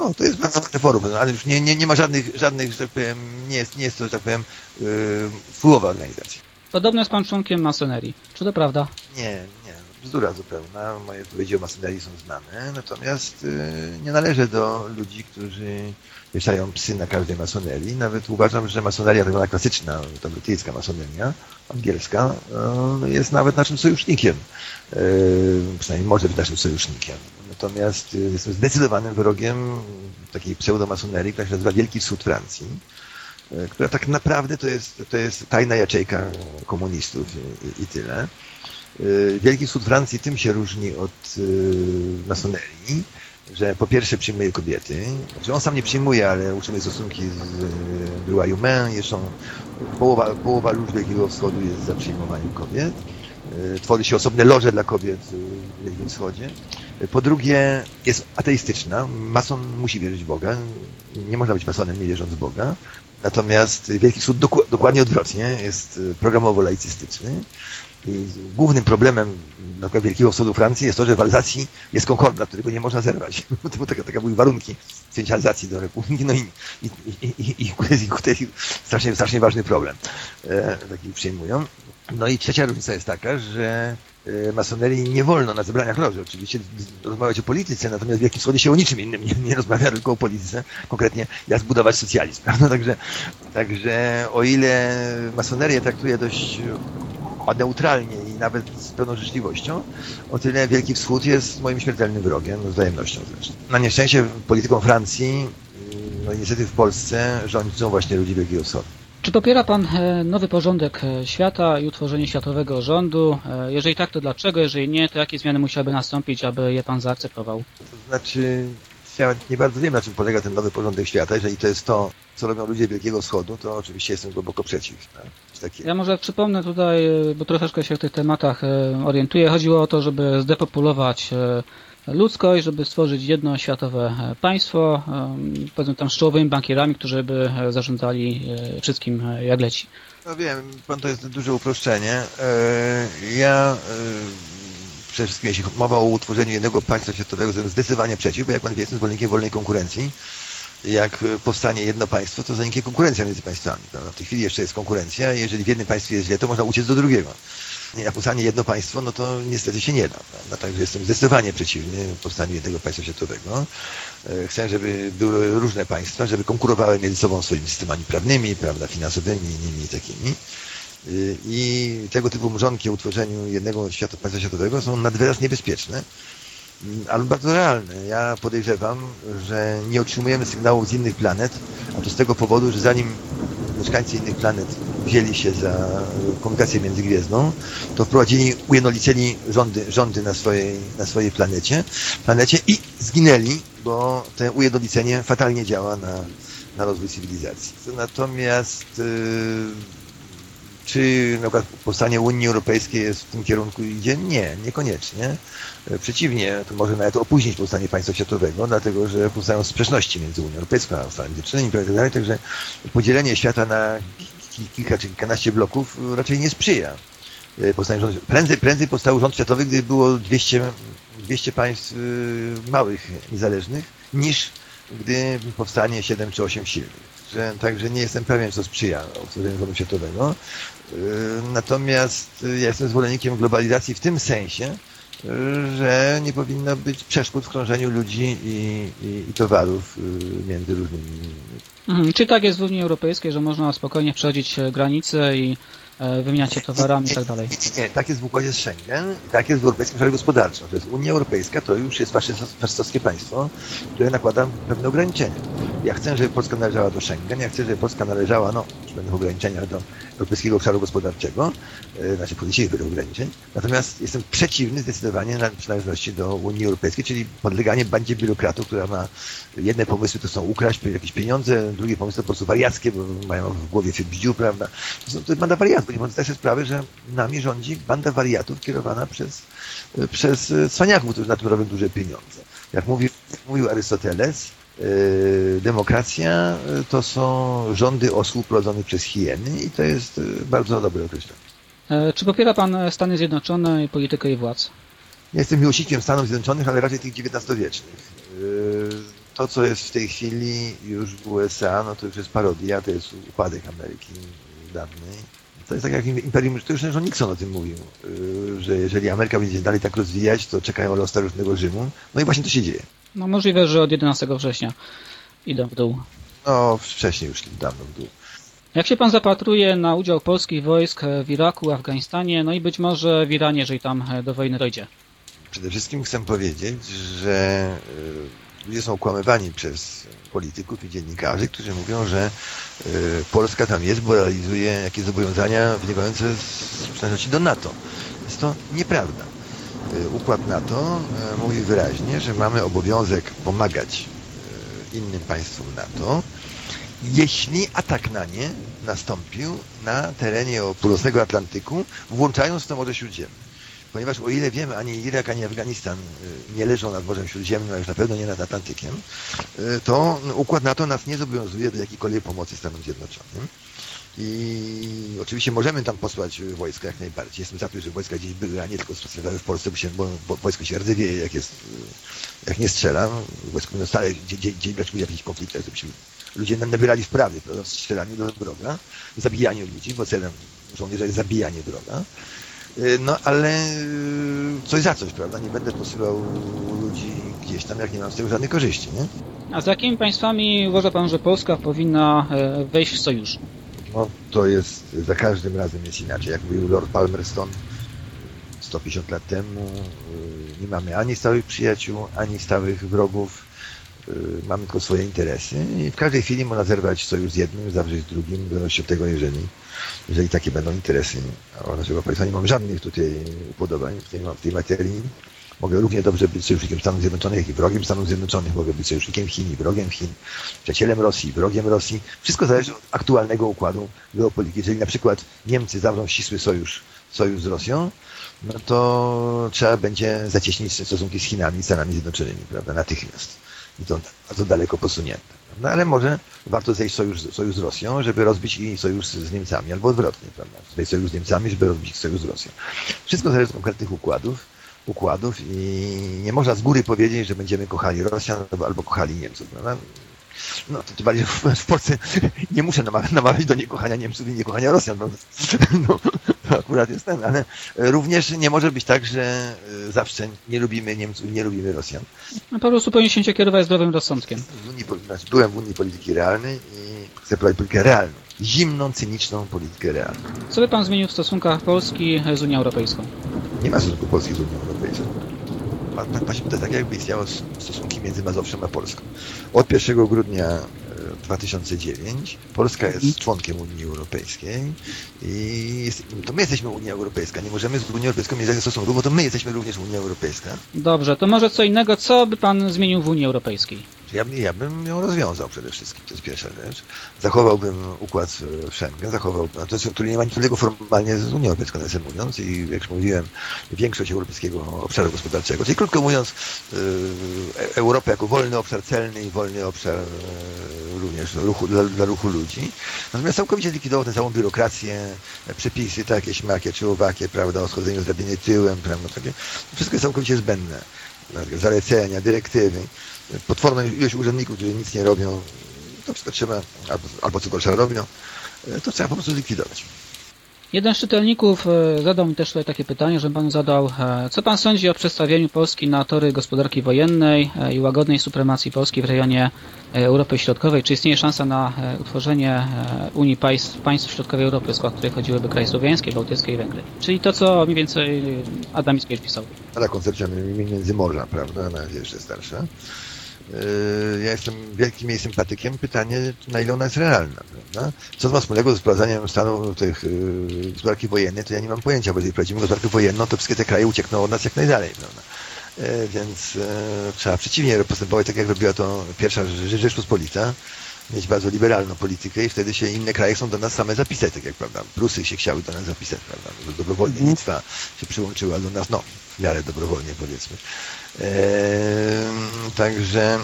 No, to jest bardzo forum, no, ale już nie, nie, nie ma żadnych, żadnych, że tak powiem, nie jest, nie jest to, że tak powiem, yy, organizacja. Podobno jest pan członkiem masonerii. Czy to prawda? Nie, nie. Bzdura zupełna. Moje odpowiedzi o masonerii są znane. Natomiast yy, nie należę do ludzi, którzy wieszają psy na każdej masonerii. Nawet uważam, że masoneria tak zwana klasyczna, ta brytyjska masoneria, angielska, yy, jest nawet naszym sojusznikiem. Yy, przynajmniej może być naszym sojusznikiem. Natomiast y, jestem zdecydowanym wrogiem takiej pseudomasonerii, która się nazywa Wielki Wschód Francji, która tak naprawdę to jest, to jest tajna jaczejka komunistów i, i tyle. Y, Wielki Wschód Francji tym się różni od masonerii, że po pierwsze przyjmuje kobiety, że on sam nie przyjmuje, ale utrzymuje stosunki z Brua Humain, jeszcze połowa, połowa ludzi Wielkiego Wschodu jest za przyjmowaniem kobiet. Tworzy się osobne loże dla kobiet w Wielkim Wschodzie. Po drugie, jest ateistyczna. Mason musi wierzyć w Boga. Nie można być masonem nie wierząc w Boga. Natomiast Wielki Wschód dokładnie odwrotnie. Jest programowo laicystyczny. I głównym problemem na przykład Wielkiego Wschodu Francji jest to, że w Alzacji jest konkordat, którego nie można zerwać. To były takie, takie były warunki wzięcia Alzacji do Republiki. No i, i, i, i, i, i strasznie, strasznie ważny problem. E, taki przyjmują. No i trzecia różnica jest taka, że masonerii nie wolno na zebraniach loży oczywiście rozmawiać o polityce, natomiast w Wielkim Wschodzie się o niczym innym nie, nie rozmawia, tylko o polityce, konkretnie jak zbudować socjalizm. Prawda? Także, także o ile masonerię traktuje dość neutralnie i nawet z pełną życzliwością, o tyle Wielki Wschód jest moim śmiertelnym wrogiem, z wzajemnością zresztą. Na nieszczęście polityką Francji, no niestety w Polsce rządzą właśnie ludzie Wielkiego Wschodu. Czy popiera Pan e, nowy porządek e, świata i utworzenie światowego rządu? E, jeżeli tak, to dlaczego? Jeżeli nie, to jakie zmiany musiałyby nastąpić, aby je Pan zaakceptował? To znaczy, ja nie bardzo wiem, na czym polega ten nowy porządek świata. Jeżeli to jest to, co robią ludzie Wielkiego Wschodu, to oczywiście jestem głęboko przeciw. Tak? Ja może przypomnę tutaj, bo troszeczkę się w tych tematach orientuję. Chodziło o to, żeby zdepopulować ludzkość, żeby stworzyć jedno światowe e, państwo, powiedzmy tam z czołowymi bankierami, którzy by e, zarządzali e, wszystkim jak leci. No wiem, pan to jest duże uproszczenie. Ja przede wszystkim jeśli mowa o utworzeniu jednego państwa światowego, to zdecydowanie przeciw, bo jak pan wie, jestem zwolennikiem wolnej konkurencji. Jak powstanie jedno państwo, to zaniknie konkurencja między państwami. W tej chwili jeszcze jest konkurencja jeżeli w jednym państwie jest źle, to można uciec do drugiego jak powstanie jedno państwo, no to niestety się nie da. Prawda? Także jestem zdecydowanie przeciwny powstaniu jednego państwa światowego. E, chcę, żeby były różne państwa, żeby konkurowały między sobą swoimi systemami prawnymi, prawda, finansowymi, innymi takimi. E, I tego typu mrzonki o utworzeniu jednego świata, państwa światowego są nadwyraz niebezpieczne, mm, ale bardzo realne. Ja podejrzewam, że nie otrzymujemy sygnałów z innych planet, a to z tego powodu, że zanim mieszkańcy innych planet wzięli się za komunikację międzygwiezdną, to wprowadzili, ujednoliceni rządy, rządy na, swojej, na swojej planecie, planecie i zginęli, bo to ujednolicenie fatalnie działa na, na rozwój cywilizacji. Natomiast yy, Czy na przykład powstanie Unii Europejskiej jest w tym kierunku idzie? Nie, niekoniecznie. E, Przeciwnie, to może nawet opóźnić powstanie państwa światowego, dlatego że powstają sprzeczności między Unią Europejską a Stanami Zjednoczonymi itd. Także podzielenie świata na ki- kilka czy kilkanaście bloków raczej nie sprzyja. E, powstaniu. Prędzej, prędzej powstał rząd światowy, gdy było 200, 200 państw y, małych, niezależnych, niż gdy powstanie 7 czy 8 silnych. Że, także nie jestem pewien, co sprzyja rządu światowego. Y, Natomiast ja jestem zwolennikiem globalizacji w tym sensie, że nie powinno być przeszkód w krążeniu ludzi i, i, i towarów y, między różnymi Mhm. Czy tak jest w Unii Europejskiej, że można spokojnie przechodzić e, granice i e, wymieniać się towarami i tak dalej? Nie, nie, tak jest w układzie z Schengen tak jest w Europejskim Obszarze Gospodarczym. To jest Unia Europejska, to już jest faszysto- faszystowskie państwo, które nakłada pewne ograniczenia. Ja chcę, żeby Polska należała do Schengen, ja chcę, żeby Polska należała, no, przy pewnych ograniczeniach do Europejskiego Obszaru Gospodarczego, e, znaczy podniesienie tych ograniczeń, natomiast jestem przeciwny zdecydowanie na przynależności do Unii Europejskiej, czyli podleganie bandzie biurokratów, która ma jedne pomysły to są ukraść jakieś pieniądze, drugie pomysły to po prostu wariackie, bo mają w głowie bździu, prawda? To jest banda wariatów, nie zdać sobie sprawy, że nami rządzi banda wariatów kierowana przez, przez e, cwaniaków, którzy na tym robią duże pieniądze. Jak mówił, mówił Arystoteles, e, demokracja e, to są rządy osób prowadzonych przez hieny i to jest e, bardzo dobre określenie. E, Czy popiera Pan e, Stany Zjednoczone i politykę ich władz? Ja jestem miłośnikiem Stanów Zjednoczonych, ale raczej tych XIX-wiecznych. To, co jest w tej chwili już w USA, no to już jest parodia, to jest upadek Ameryki dawnej. To jest tak jak Imperium, to już zresztą Nixon o tym mówił, yy, że jeżeli Ameryka będzie dalej tak rozwijać, to czekają los starożytnego Rzymu. No i właśnie to się dzieje. No możliwe, że od 11 września idą w dół. No, wcześniej już dawno w dół. Jak się Pan zapatruje na udział polskich wojsk w Iraku, Afganistanie, no i być może w Iranie, jeżeli tam do wojny dojdzie? Przede wszystkim chcę powiedzieć, że y, ludzie są okłamywani przez polityków i dziennikarzy, którzy mówią, że y, Polska tam jest, bo realizuje jakieś zobowiązania wynikające z przynależności do NATO. Jest to nieprawda. Y, Układ NATO y, mówi wyraźnie, że mamy obowiązek pomagać innym państwom NATO, jeśli atak na nie nastąpił na terenie północnego Atlantyku, włączając to Morze Śródziemne ponieważ o ile wiemy, ani Irak, ani Afganistan y, nie leżą nad Morzem Śródziemnym, a już na pewno nie nad Atlantykiem, y, to układ NATO nas nie zobowiązuje do jakiejkolwiek pomocy Stanom Zjednoczonym. I oczywiście możemy tam posłać wojska jak najbardziej. Jestem za tym, że wojska gdzieś były, a nie tylko sprzedały w Polsce, bo, się, bo, wojsko się rdzewieje, jak jest, y, jak nie strzela. Wojsko powinno stale gdzie, gdzie, gdzie w jakichś konfliktach, żebyśmy ludzie nam nabierali wprawy, prawda, w strzelaniu do wroga, zabijaniu ludzi, bo celem żołnierza jest zabijanie wroga. Y, No ale y, coś za coś, prawda? Nie będę posyłał ludzi gdzieś tam, jak nie mam z tego żadnej korzyści, nie? A z jakimi państwami uważa Pan, że Polska powinna e, wejść w sojusz? No to jest, za każdym razem jest inaczej. Jak mówił Lord Palmerston 150 lat temu, y, nie mamy ani stałych przyjaciół, ani stałych wrogów, mamy tylko swoje interesy i w każdej chwili można zerwać sojusz z jednym, zawrzeć z drugim, w zależności od tego, jeżeli, jeżeli takie będą interesy. Naszego państwa nie mam żadnych tutaj upodobań w tej, w tej materii. Mogę równie dobrze być sojusznikiem Stanów Zjednoczonych, jak i wrogiem Stanów Zjednoczonych. Mogę być sojusznikiem Chin i wrogiem Chin, przyjacielem Rosji, wrogiem Rosji. Wszystko zależy od aktualnego układu geopolityki. Jeżeli na przykład Niemcy zawrą ścisły sojusz, sojusz z Rosją, no to trzeba będzie zacieśnić stosunki z Chinami i Stanami Zjednoczonymi, prawda, natychmiast. I to bardzo daleko posunięte. No ale może warto zejść sojusz, sojusz z Rosją, żeby rozbić i sojusz z Niemcami, albo odwrotnie, prawda? Zejść sojusz z Niemcami, żeby rozbić sojusz z Rosją. Wszystko zależy od konkretnych układów układów i nie można z góry powiedzieć, że będziemy kochali Rosjan albo, kochali Niemców. Prawda? No, to bardziej w, Polsce nie muszę namawiać, namawiać do niekochania Niemców i niekochania Rosjan. Prawda? No, akurat jest ten, ale również nie może być tak, że y, zawsze nie lubimy Niemców i nie lubimy Rosjan. No, po prostu powinien się kierować zdrowym rozsądkiem. Znaczy byłem w Unii Polityki Realnej i chcę prowadzić politykę realną. Zimną, cyniczną politykę realną. Co by Pan zmienił w stosunkach Polski z Unią Europejską? Nie ma stosunku Polski z Unią Europejską. Pan, pan, tak jakby istniały s- stosunki między Mazowszem a Polską. Od 1 grudnia e, 2009 Polska jest członkiem Unii Europejskiej i jest, to my jesteśmy Unia Europejska. Nie możemy z Unią Europejską mieć stosunków, bo to my jesteśmy również Unia Europejska. Dobrze, to może co innego, co by Pan zmienił w Unii Europejskiej? Ja, ja bym ją rozwiązał przede wszystkim, to jest pierwsza rzecz. Zachowałbym układ e, Schengen, zachowałbym, to jest, który nie ma nic wspólnego formalnie z Unią Europejską, nawiasem mówiąc, i jak już mówiłem, większość europejskiego obszaru gospodarczego, czyli krótko mówiąc, e, Europę jako wolny obszar celny i wolny obszar e, również ruchu, dla, dla ruchu ludzi. Natomiast całkowicie zlikwidował tę całą biurokrację, przepisy takie, śmakie czy owakie, prawda, o schodzeniu z tyłem, prawda, takie. Wszystko jest całkowicie zbędne. Zalecenia, dyrektywy potworną ilość urzędników, którzy nic nie robią, to wszystko trzeba, albo, albo co gorsza robią, to trzeba po prostu zlikwidować. Jeden z czytelników e, zadał mi też takie pytanie, że pan zadał, e, co pan sądzi o przestawieniu Polski na tory gospodarki wojennej e, i łagodnej supremacji Polski w rejonie Europy Środkowej? Czy istnieje szansa na utworzenie Unii państw, państw Środkowej Europy, skład której chodziłyby kraje słowiańskie, bałtyckie i Węgry? Czyli to, co mniej więcej Adam Mickiewicz pisał. Ta koncepcja międzymorza, prawda, ona jest jeszcze starsza. Yy, ja jestem wielkim jej sympatykiem. Pytanie, na ile ona jest realna, prawda? Co ma wspólnego ze sprowadzaniem stanu tych yy, gospodarki wojennej, to ja nie mam pojęcia, bo jeżeli prowadzimy gospodarkę wojenną, to wszystkie te kraje uciekną od nas jak najdalej, prawda? Yy, więc yy, trzeba przeciwnie postępować, tak jak robiła to pierwsza Rzeczpospolita, mieć bardzo liberalną politykę i wtedy się inne kraje chcą do nas same zapisać, tak jak prawda, Prusy się chciały do nas zapisać, prawda, dobrowolnie mhm. Litwa się przyłączyła do nas, no, w miarę dobrowolnie powiedzmy. Eee, także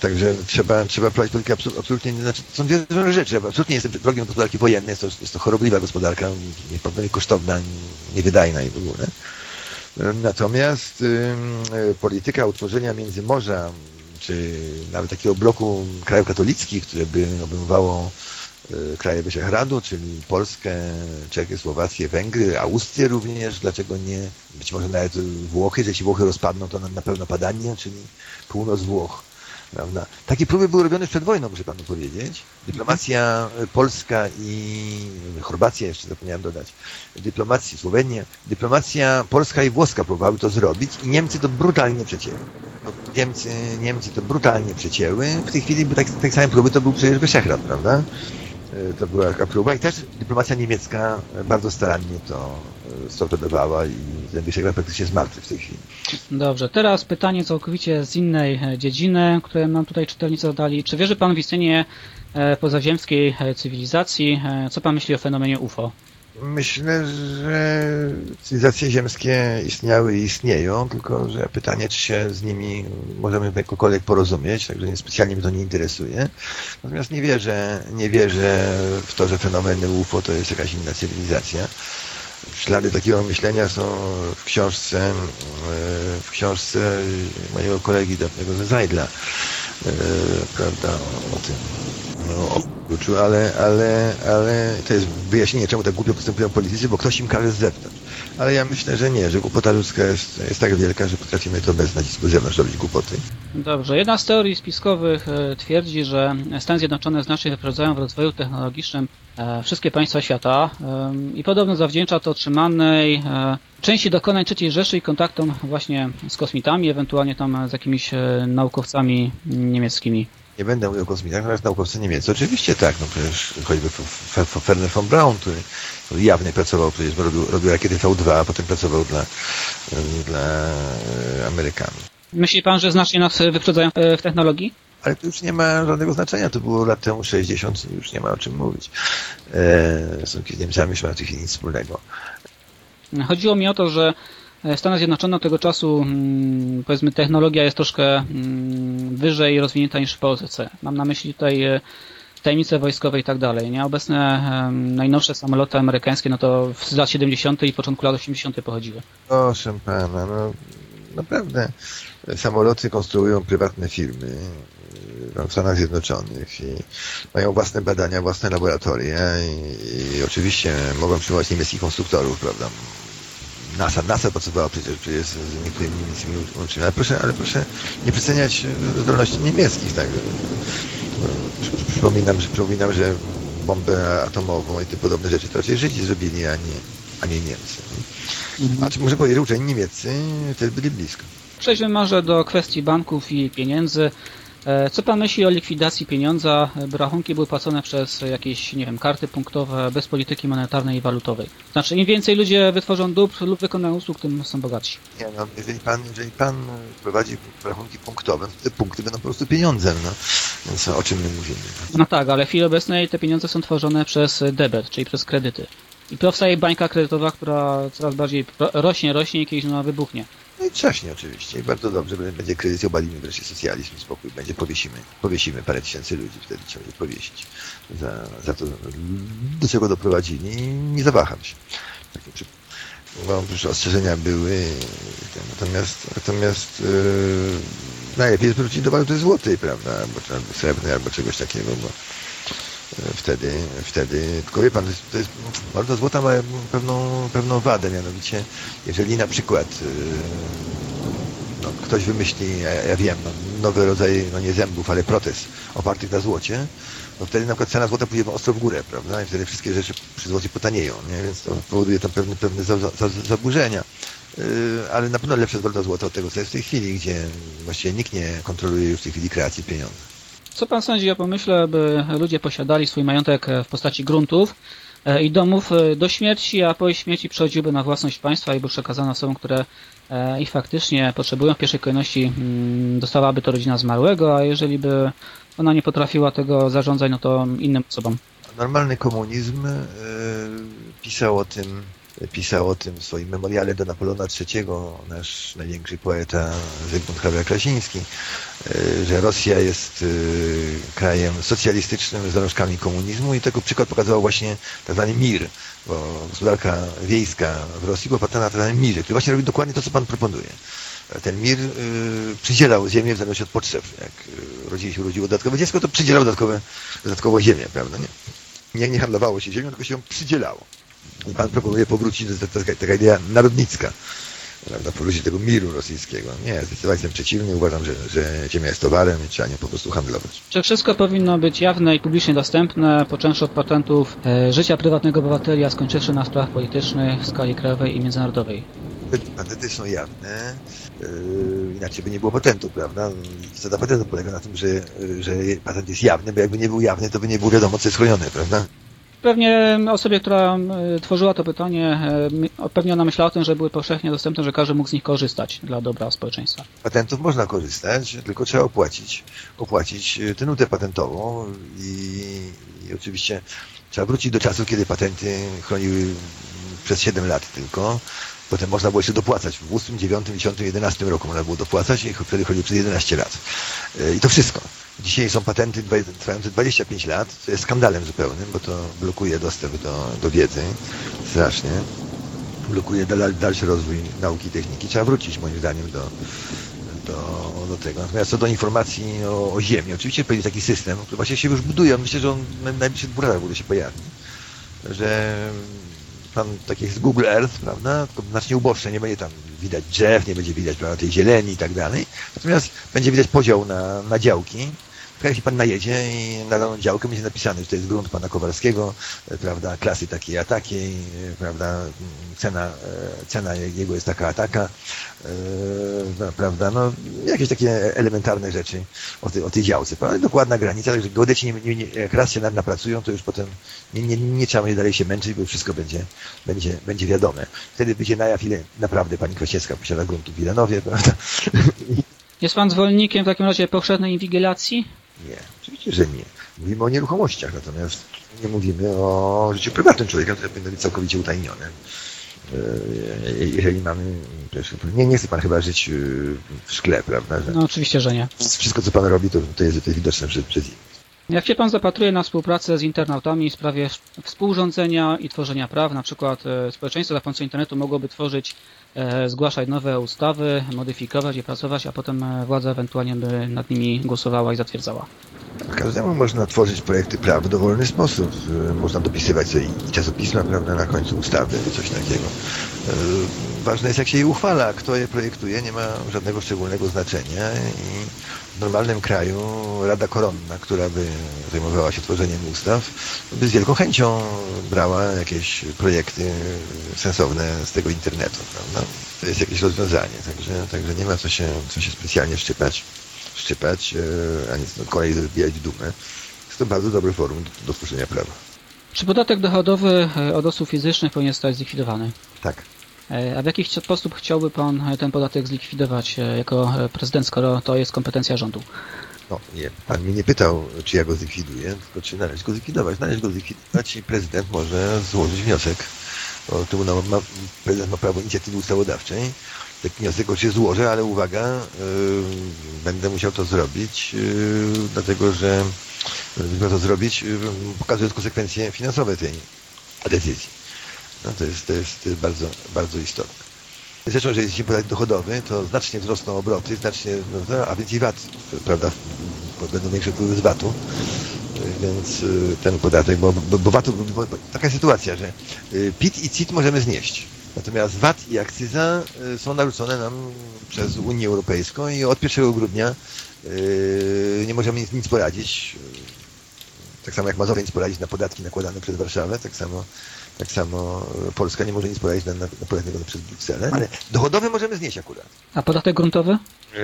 Także trzeba, trzeba prowadzić politykę absolutnie, znaczy, są dwie różne rzeczy. Absolutnie jestem wrogiem gospodarki wojennej, jest to, jest to chorobliwa gospodarka, nieprawdopodobnie kosztowna, niewydajna i w ogóle. Natomiast y, polityka utworzenia Międzymorza, czy nawet takiego bloku krajów katolickich, które by obejmowało kraje Wyszehradu, czyli Polskę, Czechy, Słowację, Węgry, Austrię również, dlaczego nie, być może nawet Włochy, że jeśli Włochy rozpadną, to na pewno padanie, czyli północ Włoch. Prawda? Takie próby były robione przed wojną, muszę panu powiedzieć. Dyplomacja polska i Chorwacja jeszcze zapomniałem dodać. Dyplomacja, Słowenia, dyplomacja polska i włoska próbowały to zrobić i Niemcy to brutalnie przecięły. Niemcy, Niemcy to brutalnie przecięły. W tej chwili tak, tak same próby to był przecież Wyszehrad, prawda? E, to była taka próba i też dyplomacja niemiecka bardzo starannie to e, storpedowała i ten praktycznie zmartwy w tej chwili. Dobrze, teraz pytanie całkowicie z innej e, dziedziny, które nam tutaj czytelnicy zadali. Czy wierzy Pan w istnienie pozaziemskiej cywilizacji? Co Pan myśli o fenomenie UFO? Myślę, że cywilizacje ziemskie istniały i istnieją, tylko że pytanie, czy się z nimi możemy jakkolwiek porozumieć, także niespecjalnie mnie to nie interesuje. Natomiast nie wierzę, nie wierzę w to, że fenomeny UFO to jest jakaś inna cywilizacja. Ślady takiego myślenia są w książce, w książce mojego kolegi dawnego ze Zajdla, prawda, o tym, no, kluczu, ale, ale, ale to jest wyjaśnienie, czemu tak głupio postępują politycy, bo ktoś im każe z zewnątrz. Ale ja myślę, że nie, że głupota ludzka jest, jest tak wielka, że potrafimy to bez nacisku z zewnątrz robić głupoty. Dobrze. Jedna z teorii spiskowych e, twierdzi, że Stany Zjednoczone znacznie wyprzedzają w rozwoju technologicznym e, wszystkie państwa świata i podobno zawdzięcza to otrzymanej e, części dokonań III Rzeszy i kontaktom właśnie z kosmitami, ewentualnie tam z jakimiś naukowcami niemieckimi. Nie będę mówił o kosmitach, natomiast naukowcy niemieccy. Oczywiście tak, no przecież choćby Werner von Braun, który jawnie pracował, przecież robił, robił rakiety V2, a potem pracował dla, dla Amerykanów. Myśli pan, że znacznie nas wyprzedzają w technologii? Ale to już nie ma żadnego znaczenia. To było lat temu 60, już nie ma o czym mówić. E, z Niemcami już ma w tej chwili nic wspólnego. Chodziło mi o to, że Stany Zjednoczone od tego czasu, mm, powiedzmy, technologia jest troszkę mm, wyżej rozwinięta niż w Polsce. Mam na myśli tutaj e, tajemnice wojskowe i tak dalej. Nie? Obecne najnowsze samoloty amerykańskie, no to z lat 70. i początku lat 80. pochodziły. Proszę pana, no naprawdę samoloty konstruują prywatne firmy w Stanach Zjednoczonych i mają własne badania, własne laboratoria i, i oczywiście mogą przyjmować niemieckich konstruktorów, prawda? NASA, NASA pracowała przecież, przecież z niektórymi niemieckimi łączami, ale proszę, ale proszę nie przeceniać zdolności niemieckich, tak? Przypominam, że, przypominam, że bombę atomową i te podobne rzeczy to raczej Żydzi zrobili, a nie, a nie Niemcy. Mhm. A czy może powiedzieć, uczeni niemieccy też byli blisko. Przejdźmy może do kwestii banków i pieniędzy. E, Co pan myśli o likwidacji pieniądza? by Rachunki były płacone przez jakieś, nie wiem, karty punktowe bez polityki monetarnej i walutowej. Znaczy, im więcej ludzie wytworzą dóbr lub wykonają usług, tym są bogatsi. Nie, no, jeżeli pan, jeżeli pan prowadzi rachunki punktowe, to te punkty będą po prostu pieniądzem, no. Więc o czym my mówimy? No tak, ale w chwili obecnej te pieniądze są tworzone przez debet, czyli przez kredyty. I powstaje bańka kredytowa, która coraz bardziej ro- rośnie, rośnie i kiedyś ona wybuchnie. No i trzaśnie oczywiście. I bardzo dobrze, będzie kryzys obalimy wreszcie socjalizm spokój. Będzie powiesimy. Powiesimy parę tysięcy ludzi, wtedy trzeba powiesić. Za, za to, do czego doprowadzili. I nie zawaham się. Takie przy... Że ostrzeżenia były. Natomiast, natomiast yy, najlepiej jest wrócić do waluty złotej, prawda? Albo, albo srebrnej, albo czegoś takiego, bo wtedy, wtedy, tylko wie pan, to jest, waluta złota ma pewną, pewną wadę, mianowicie, jeżeli na przykład yy, no, ktoś wymyśli, ja, ja wiem, no, nowy rodzaj, no nie zębów, ale protez opartych na złocie, no wtedy na przykład cena złota pójdzie ostro w górę, prawda? I wtedy wszystkie rzeczy przy złocie potanieją, nie? Więc to powoduje tam pewne, pewne za, za, za, zaburzenia. Yy, ale na pewno lepsze jest waluta złota od tego, co jest w tej chwili, gdzie właściwie nikt nie kontroluje już w tej chwili kreacji pieniądza. Co pan sądzi o pomyśle, by ludzie posiadali swój majątek w postaci gruntów e, i domów e, do śmierci, a po ich śmierci przechodziłby na własność państwa i by przekazano osobom, które e, ich faktycznie potrzebują w pierwszej kolejności, mm, dostałaby to rodzina zmarłego, a jeżeli by ona nie potrafiła tego zarządzać, no to innym osobom. Normalny komunizm pisał o tym pisał o tym w swoim memoriale do Napoleona III, nasz największy poeta Zygmunt Hrabia-Krasiński, yy, że Rosja jest yy, krajem socjalistycznym z zalążkami komunizmu i tego przykład pokazywał właśnie tak zwany mir, bo gospodarka wiejska w Rosji była oparta na tak zwanym mirze, który właśnie robi dokładnie to, co pan proponuje. Ten mir yy, przydzielał ziemię w zależności od potrzeb. Jak rodzili się urodziło dodatkowe dziecko, to przydzielał dodatkowe, dodatkowo ziemię, prawda? Nie, nie handlowało się ziemią, tylko się ją przydzielało. I pan proponuje powrócić do taka, taka idea narodnicka, prawda, powrócić do tego miru rosyjskiego. Nie, zdecydowanie jestem przeciwny, uważam, że, że ziemia jest towarem i trzeba nią po prostu handlować. Czy wszystko powinno być jawne i publicznie dostępne, począwszy od patentów e, życia prywatnego obywateli, a skończywszy na sprawach politycznych w skali krajowej i międzynarodowej? Patenty są jawne, yy, inaczej by nie było patentu, prawda? Zasada patentu polega na tym, że, że patent jest jawny, bo jakby nie był jawny, to by nie było wiadomo, co jest chronione, prawda? Pewnie osobie, która e, tworzyła to pytanie, e, pewnie ona myślała o tym, że były powszechnie dostępne, że każdy mógł z nich korzystać dla dobra społeczeństwa. Patentów można korzystać, tylko trzeba opłacić, opłacić y, tę nutę patentową i, i oczywiście trzeba wrócić do czasów, kiedy patenty chroniły przez 7 lat tylko. Potem można było jeszcze dopłacać. W 8, 9, 10, 11 roku można było dopłacać i wtedy chodziło przez 11 lat. I to wszystko. Dzisiaj są patenty trwające 25 lat, co jest skandalem zupełnym, bo to blokuje dostęp do, do wiedzy strasznie. Blokuje dal, dalszy rozwój nauki i techniki. Trzeba wrócić moim zdaniem do, do, do tego. Natomiast co do informacji o, o Ziemi, oczywiście będzie taki system, który właśnie się już buduje. Myślę, że on w najbliższych dwóch latach w ogóle się pojawi. Że pan tak jak z Google Earth, prawda, tylko znacznie uboższe, nie będzie tam widać drzew, nie będzie widać prawda, tej zieleni i tak dalej. Natomiast będzie widać podział na, na działki. Jeśli pan najedzie i na daną działkę będzie napisane, że to jest grunt pana Kowalskiego, e, prawda, klasy takiej a takiej, e, prawda, cena, e, cena jego jest taka a taka, prawda, no jakieś takie elementarne rzeczy o, tej o tej działce. Prawda? Dokładna granica, także geodeci nie, nie, jak raz się napracują, to już potem nie, nie, nie trzeba będzie dalej się męczyć, bo wszystko będzie, będzie, będzie wiadome. Wtedy wyjdzie na jaw, ile naprawdę pani Kwaśniewska posiada gruntu w Wilanowie, prawda? Jest pan zwolennikiem w takim razie powszechnej inwigilacji? Nie, oczywiście, że nie. Mówimy o nieruchomościach, natomiast nie mówimy o życiu prywatnym człowieka, które powinno być całkowicie utajnione. E, Jeżeli mamy... Nie, nie chce pan chyba żyć e, w szkle, prawda? Że No oczywiście, że nie. wszystko, co pan robi, to, to jest to jest widoczne przez, przez innych. Jak się pan zapatruje na współpracę z internautami w sprawie współrządzenia i tworzenia praw, na przykład e, społeczeństwo za pomocą internetu mogłoby tworzyć, e, zgłaszać nowe ustawy, modyfikować je, pracować, a potem e, władza ewentualnie by nad nimi głosowała i zatwierdzała. Każdemu można tworzyć projekty praw w dowolny sposób. Można dopisywać sobie i czasopisma, prawda, na końcu ustawy, coś takiego. Ważne jest, jak się je uchwala. Kto je projektuje, nie ma żadnego szczególnego znaczenia i w normalnym kraju Rada Koronna, która by zajmowała się tworzeniem ustaw, by z wielką chęcią brała jakieś projekty sensowne z tego internetu, prawda? To jest jakieś rozwiązanie, także, także nie ma co się, co się specjalnie szczypać szczypać, a nie z kolei zabijać dumę. Jest to bardzo dobre forum do, do tworzenia prawa. Czy podatek dochodowy od osób fizycznych powinien zostać zlikwidowany? Tak. A w jaki sposób chciałby Pan ten podatek zlikwidować jako prezydent, skoro to jest kompetencja rządu? No nie, Pan mnie nie pytał, czy ja go zlikwiduję, tylko czy należy go zlikwidować. Należy go zlikwidować i prezydent może złożyć wniosek. Bo Trybunał ma, prezydent ma prawo inicjatywy ustawodawczej. Taki wniosek oczywiście złożę, ale uwaga, yy, będę musiał to zrobić, yy, dlatego że będę musiał to zrobić, yy, pokazując konsekwencje finansowe tej decyzji. No to jest, to jest bardzo, bardzo istotne. Rzeczą, że jeśli podatek dochodowy, to znacznie wzrosną obroty, znacznie, no, a więc i VAT, prawda, będą większe wpływy z VAT-u, więc ten podatek, bo, bo, bo VAT-u, bo taka sytuacja, że PIT i CIT możemy znieść. Natomiast VAT i akcyza są narzucone nam przez Unię Europejską i od 1 grudnia nie możemy nic, nic poradzić. Tak samo jak Mazowia nic poradzić na podatki nakładane przez Warszawę, tak samo tak samo Polska nie może nic poradzić na, na, na podatek przez Brukselę, ale dochodowy możemy znieść akurat. A podatek gruntowy?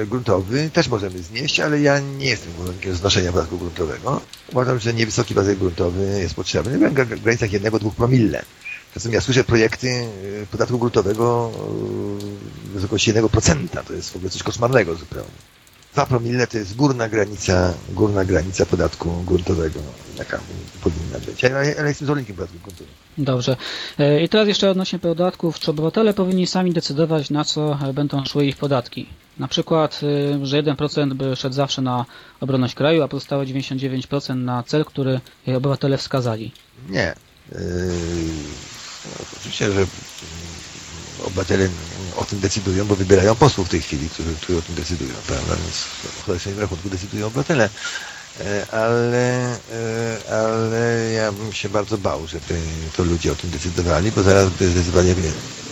Gruntowy też możemy znieść, ale ja nie jestem zwolennikiem znoszenia podatku gruntowego. Uważam, że niewysoki podatek gruntowy jest potrzebny w granicach 1-2 promille. Czasem ja słyszę projekty podatku gruntowego w wysokości 1%. To jest w ogóle coś koszmarnego zupełnie. 2 promille to jest górna granica, górna granica podatku gruntowego. Jaka powinna być. Ale, ale jestem zwolennikiem podatku gruntowego. Dobrze. I teraz jeszcze odnośnie podatków. Czy obywatele powinni sami decydować, na co będą szły ich podatki? Na przykład, że 1% by szedł zawsze na obronność kraju, a pozostałe 99% na cel, który obywatele wskazali. Nie. Yy, oczywiście, że obywatele o tym decydują, bo wybierają posłów w tej chwili, którzy, którzy o tym decydują, prawda? Więc w rachunku decydują obywatele. Ale, ale ja bym się bardzo bał, żeby to ludzie o tym decydowali, bo zaraz by zdecydowali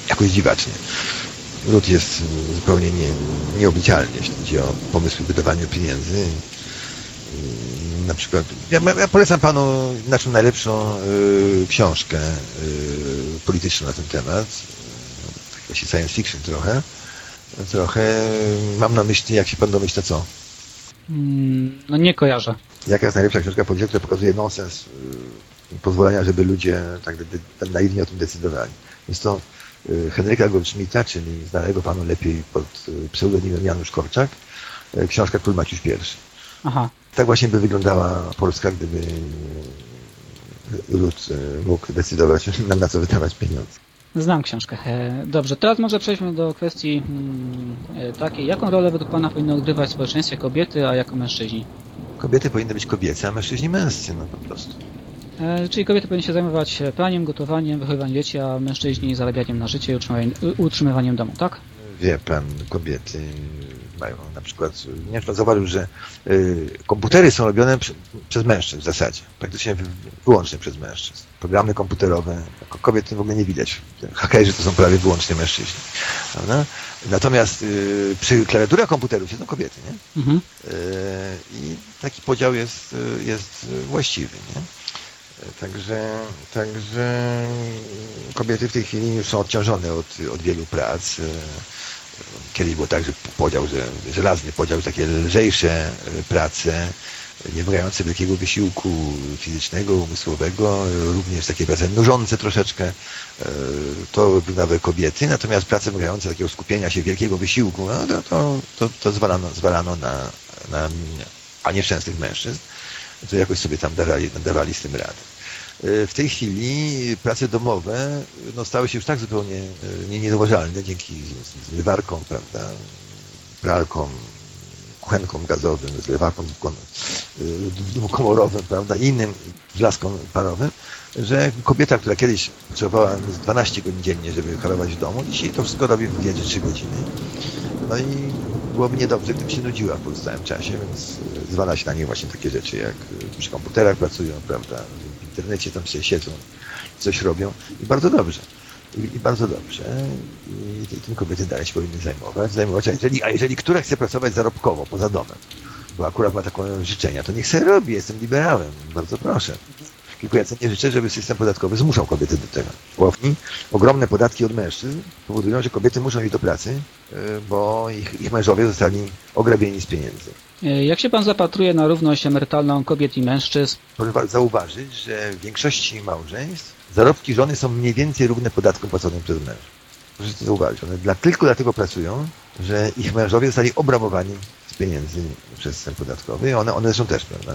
jakoś dziwacznie. Lud jest zupełnie nie, nieobliczalny, jeśli chodzi o pomysły wydawania pieniędzy. Na przykład, ja, ja polecam panu znaczą najlepszą y, książkę y, polityczną na ten temat właśnie science fiction trochę. Trochę mam na myśli, jak się pan domyśla, co? No nie kojarzę. Jaka jest najlepsza książka polityczna, która pokazuje nonsens yy, pozwolenia, żeby ludzie tak, tak naiwnie o tym decydowali. Jest to yy, Henryka Goldschmidta, czyli znanego panu lepiej pod yy, pseudonimem Janusz Korczak, yy, książka Król Maciuś I. Aha. Tak właśnie by wyglądała Polska, gdyby lud mógł decydować, na co wydawać pieniądze. Znam książkę. Dobrze, teraz może przejdźmy do kwestii hmm, takiej, jaką rolę według Pana powinny odgrywać w społeczeństwie kobiety, a jako mężczyźni? Kobiety powinny być kobiece, a mężczyźni męscy, no po prostu. E, czyli kobiety powinny się zajmować praniem, gotowaniem, wychowywaniem dzieci, a mężczyźni zarabianiem na życie i utrzymywaniem, domu, tak? Wie pan, kobiety mają na przykład, nie wiem, zauważył, że komputery są robione przez mężczyzn w zasadzie, praktycznie wyłącznie przez mężczyzn. Programy komputerowe, kobiety w ogóle nie widać. Hakerzy to są prawie wyłącznie mężczyźni. Prawda? Natomiast y, przy klawiaturach komputerów siedzą kobiety, nie? Mhm. Y, I taki podział jest, jest właściwy, nie? Także, także kobiety w tej chwili już są odciążone od, od wielu prac. Kiedyś było tak, że podział, że żelazny podział, takie lżejsze prace, nie wymagające wielkiego wysiłku fizycznego, umysłowego, również takie prace nużące troszeczkę, to wykonały kobiety, natomiast prace wymagające takiego skupienia się, wielkiego wysiłku, no to, to, to, to zwalano, zwalano na, na a nieszczęsnych mężczyzn, to jakoś sobie tam dawali, dawali z tym radę. W tej chwili prace domowe no, stały się już tak zupełnie niezauważalne dzięki zlewarkom, prawda, pralkom, kuchenkom gazowym, zlewarkom dwukomorowym, prawda, i innym wlaskom parowym, że kobieta, która kiedyś potrzebowała 12 godzin dziennie, żeby harować w domu, dzisiaj to wszystko robi w 2 3 godziny. No i byłoby niedobrze, gdyby się nudziła po całym czasie, więc zwala się na nie właśnie takie rzeczy, jak przy komputerach pracują, prawda, w internecie tam sobie siedzą, coś robią i bardzo dobrze. I, i bardzo dobrze. I, I tym kobiety dalej się powinny zajmować. zajmować. A, jeżeli, a jeżeli która chce pracować zarobkowo, poza domem, bo akurat ma takie życzenia, to niech sobie robi, jestem liberałem, bardzo proszę. Tylko ja nie życzę, żeby system podatkowy zmuszał kobiety do tego. Łowni, ogromne podatki od mężczyzn powodują, że kobiety muszą iść do pracy, bo ich, ich mężowie zostali ograbieni z pieniędzy. Jak się pan zapatruje na równość emerytalną kobiet i mężczyzn? Proszę zauważyć, że w większości małżeństw zarobki żony są mniej więcej równe podatkom płaconym przez męża. Proszę to zauważyć. One dla, tylko dlatego pracują, że ich mężowie zostali obrabowani z pieniędzy przez system podatkowy. One, one zresztą też, prawda,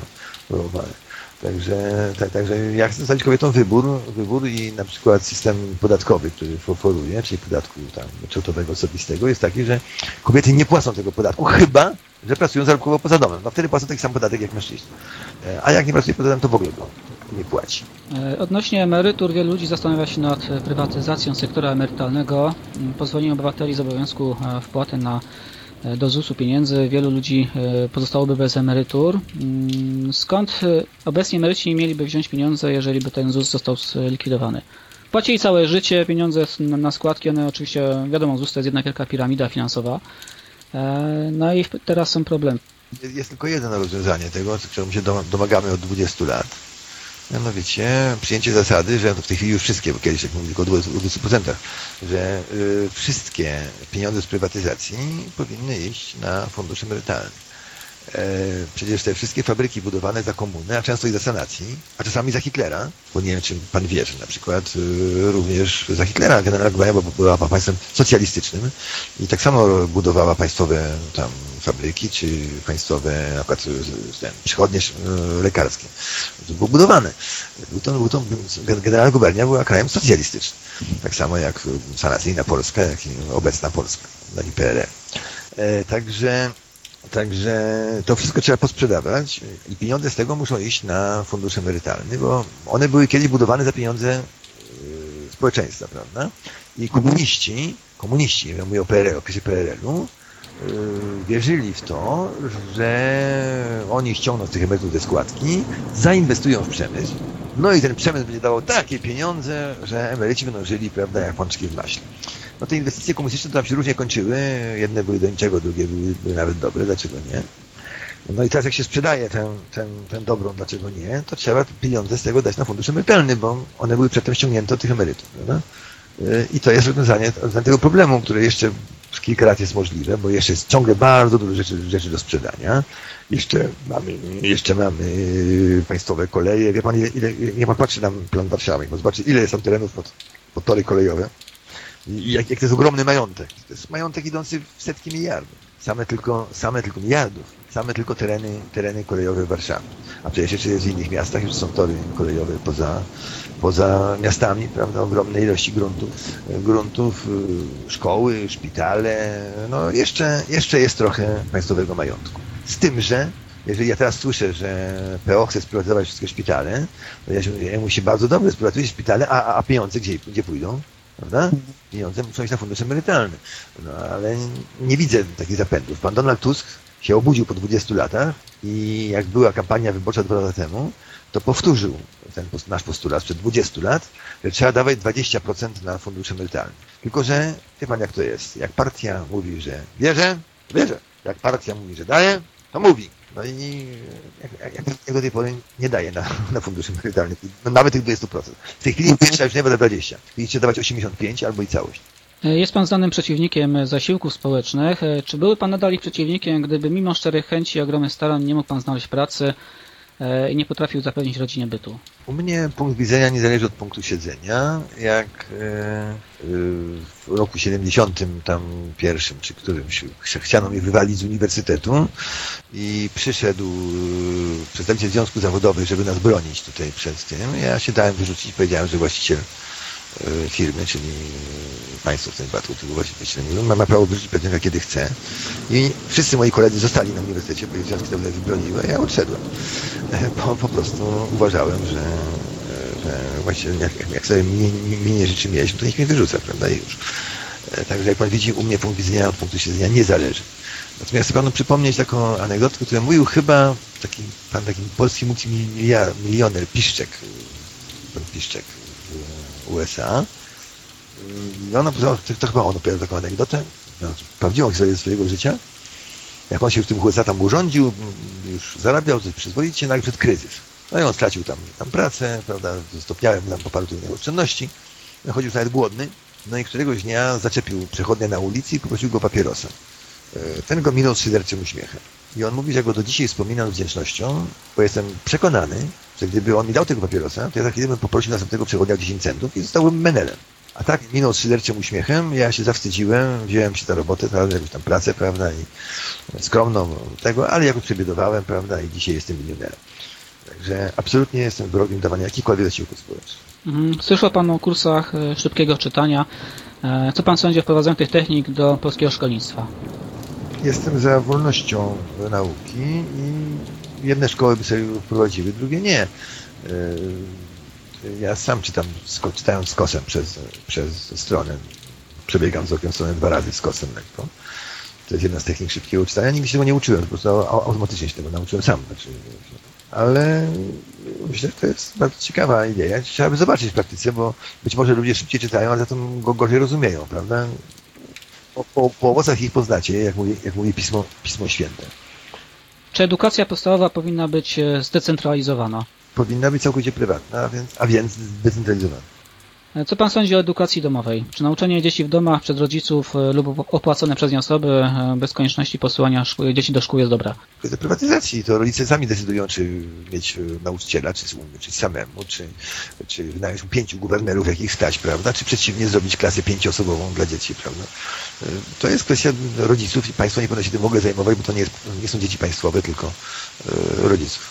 obrabowane. Także, tak, także jak chcę zostawić kobietom wybór, wybór i na przykład system podatkowy, który oferuje, czyli podatku tam ryczałtowego osobistego, jest taki, że kobiety nie płacą tego podatku, chyba, że pracują zarobkowo poza domem. No wtedy płacą taki sam podatek jak mężczyźni. A jak nie pracuje poza domem, to w ogóle go nie płaci. E, odnośnie emerytur, wielu ludzi zastanawia się nad prywatyzacją sektora emerytalnego, pozwoleniem obywateli z obowiązku e, wpłaty na E, do ZUS-u pieniędzy, wielu ludzi e, pozostałoby bez emerytur. Mm, skąd e, obecnie emeryci nie mieliby wziąć pieniądze, jeżeli by ten ZUS został zlikwidowany? Płacili całe życie pieniądze na składki, one oczywiście, wiadomo, ZUS to jest jedna wielka piramida finansowa. No i teraz są problemy. Jest tylko jedno rozwiązanie tego, czego się domagamy od 20 lat Mianowicie przyjęcie zasady, że w tej chwili już wszystkie, bo kiedyś jak mówili tylko o 20%, że y, wszystkie pieniądze z prywatyzacji powinny iść na fundusz emerytalny. E, przecież te wszystkie fabryki budowane za komuny, a często i za sanacji, a czasami za Hitlera, bo nie wiem, czy pan wie, że na przykład y, również za Hitlera Generalna Gubania była państwem socjalistycznym i tak samo budowała państwowe tam fabryki, czy państwowe na przykład ten, przychodnie y, lekarskie. To było budowane. Był był Generalna Gubernia była krajem socjalistycznym. Tak samo jak sanacyjna Polska, jak i obecna Polska, na IPRM. E, także Także to wszystko trzeba posprzedawać i pieniądze z tego muszą iść na fundusz emerytalny, bo one były kiedyś budowane za pieniądze społeczeństwa, prawda? I komuniści, komuniści, ja mówię o PRL, okresie PRL-u, wierzyli w to, że oni ściągną z tych emerytów te składki, zainwestują w przemysł, no i ten przemysł będzie dawał takie pieniądze, że emeryci będą żyli, prawda, jak pączki w maśle no te inwestycje komunistyczne tam się różnie kończyły. Jedne były do niczego, drugie były, nawet dobre, dlaczego nie? No i teraz jak się sprzedaje tę, tę, tę dobrą, dlaczego nie, to trzeba pieniądze z tego dać na fundusz emerytalny, bo one były przedtem ściągnięte od tych emerytów, prawda? I to jest rozwiązanie tego problemu, które jeszcze kilka lat jest możliwe, bo jeszcze jest ciągle bardzo dużo rzeczy, rzeczy do sprzedania. Jeszcze mamy, jeszcze mamy państwowe koleje. Wie pan, ile, ile, nie pan patrzy na plan Warszawy, bo zobaczy, ile jest tam terenów pod, pod tory kolejowe. Jak, jak to jest ogromny majątek. To jest majątek idący w setki miliardów. Same tylko, same tylko miliardów. Same tylko tereny, tereny kolejowe Warszawy. A przecież jeszcze jest w innych miastach, już są tory kolejowe poza, poza miastami, prawda, ogromne ilości gruntów, gruntów, y, szkoły, szpitale, no jeszcze, jeszcze jest trochę państwowego majątku. Z tym, że jeżeli ja teraz słyszę, że PO chce sprywatyzować wszystkie szpitale, to ja, się, musi bardzo dobrze sprywatyzować szpitale, a, a pieniądze gdzie, gdzie pójdą? prawda? Pieniądze muszą iść na fundusz emerytalny. No ale nie widzę takich zapędów. Pan Donald Tusk się obudził po 20 latach i jak była kampania wyborcza dwa lata temu, to powtórzył ten nasz postulat sprzed 20 lat, że trzeba dawać 20% na fundusz emerytalny. Tylko, że wie pan jak to jest. Jak partia mówi, że bierze, bierze. Jak partia mówi, że daje, to mówi. No i jak, jak, jak do tej pory nie daje na, na fundusz emerytalny, no nawet tych 20%. W tej chwili pierwsza już nie będę 20. Widzicie dawać 85 albo i całość. Jest Pan znanym przeciwnikiem zasiłków społecznych. Czy były Pan nadal ich przeciwnikiem, gdyby mimo szczerych chęci i ogromnych starań nie mógł Pan znaleźć pracy, E, i nie potrafił zapewnić rodzinie bytu. U mnie punkt widzenia nie zależy od punktu siedzenia. Jak e, e, w roku 70 tam pierwszym, czy którymś chciano mnie wywalić z uniwersytetu i przyszedł przedstawiciel Związku Zawodowych, żeby nas bronić tutaj przed tym. Ja się dałem wyrzucić powiedziałem, że właściciel firmy, czyli państwo w tym wypadku, tylko właściwie ma, ma prawo wyrzucić pracownika kiedy chce. I wszyscy moi koledzy zostali na uniwersytecie, bo związki zawodowe wybroniły, a ja odszedłem. E, bo po prostu uważałem, że, że właściwie jak, jak sobie minie rzeczy mieliśmy, to niech mnie wyrzuca, prawda, i już. E, także jak pan widzi, u mnie punkt widzenia od punktu siedzenia nie zależy. Natomiast chcę panu przypomnieć taką anegdotkę, którą mówił chyba taki, pan taki polski multimilioner Piszczek, pan Piszczek, USA. I on to, to chyba on opowiadał taką anegdotę, no, prawdziwą historię swojego życia. Jak on się w tym USA tam urządził, już zarabiał coś przyzwoicie, nagle przed kryzys. No i on stracił tam, tam pracę, prawda, stopniałem tam po paru oszczędności. No, chodził nawet głodny. No i któregoś dnia zaczepił przechodnia na ulicy i poprosił go papierosa. E, Ten go minął z szyderczym uśmiechem. I on mówi, że go do dzisiaj wspominam z wdzięcznością, bo jestem przekonany, że gdyby on mi dał tego papierosa, to ja za chwilę bym poprosił następnego przechodnia o 10 centów i zostałbym menelem. A tak minął z szyderczym uśmiechem, ja się zawstydziłem, wziąłem się za robotę, prawda, jakąś tam pracę, prawda, i skromną tego, ale jakoś przebudowałem, prawda, i dzisiaj jestem milionerem. Także absolutnie jestem wrogiem dawania jakichkolwiek zasiłków społecznych. Mhm. Słyszał Pan o kursach e, szybkiego czytania. E, Co Pan sądzi o wprowadzeniu tych technik do polskiego szkolnictwa? Jestem za wolnością nauki i jedne szkoły by sobie wprowadziły, drugie nie. Yy, Ja sam czytam, czytałem z kosem przez, przez stronę. Przebiegam z okiem stronę dwa razy z kosem lekko. To jest jedna z technik szybkiego czytania. Nigdy się tego nie uczyłem, po prostu au- automatycznie się tego nauczyłem sam. Znaczy, ale myślę, że to jest bardzo ciekawa idea. Trzeba by zobaczyć w praktyce, bo być może ludzie szybciej czytają, ale za to go gorzej rozumieją, prawda? Po, po, po owocach ich poznacie, jak mówi, jak mówi Pismo, Pismo Święte. Czy edukacja podstawowa powinna być e, zdecentralizowana? Powinna być całkowicie prywatna, a więc, a więc zdecentralizowana. E, Co Pan sądzi o edukacji domowej? Czy nauczanie dzieci w domach przez rodziców e, lub opłacone przez nie osoby e, bez konieczności posyłania dzieci do szkół jest dobra? Kwestia prywatyzacji, to rodzice sami decydują, czy mieć nauczyciela, czy uczyć samemu, czy, czy wynająć pięciu guwernerów, jakich stać, prawda, czy przeciwnie zrobić klasę pięcioosobową dla dzieci, prawda. To jest kwestia rodziców i państwo nie powinno się tym w ogóle zajmować, bo to nie, jest, nie są dzieci państwowe, tylko rodziców.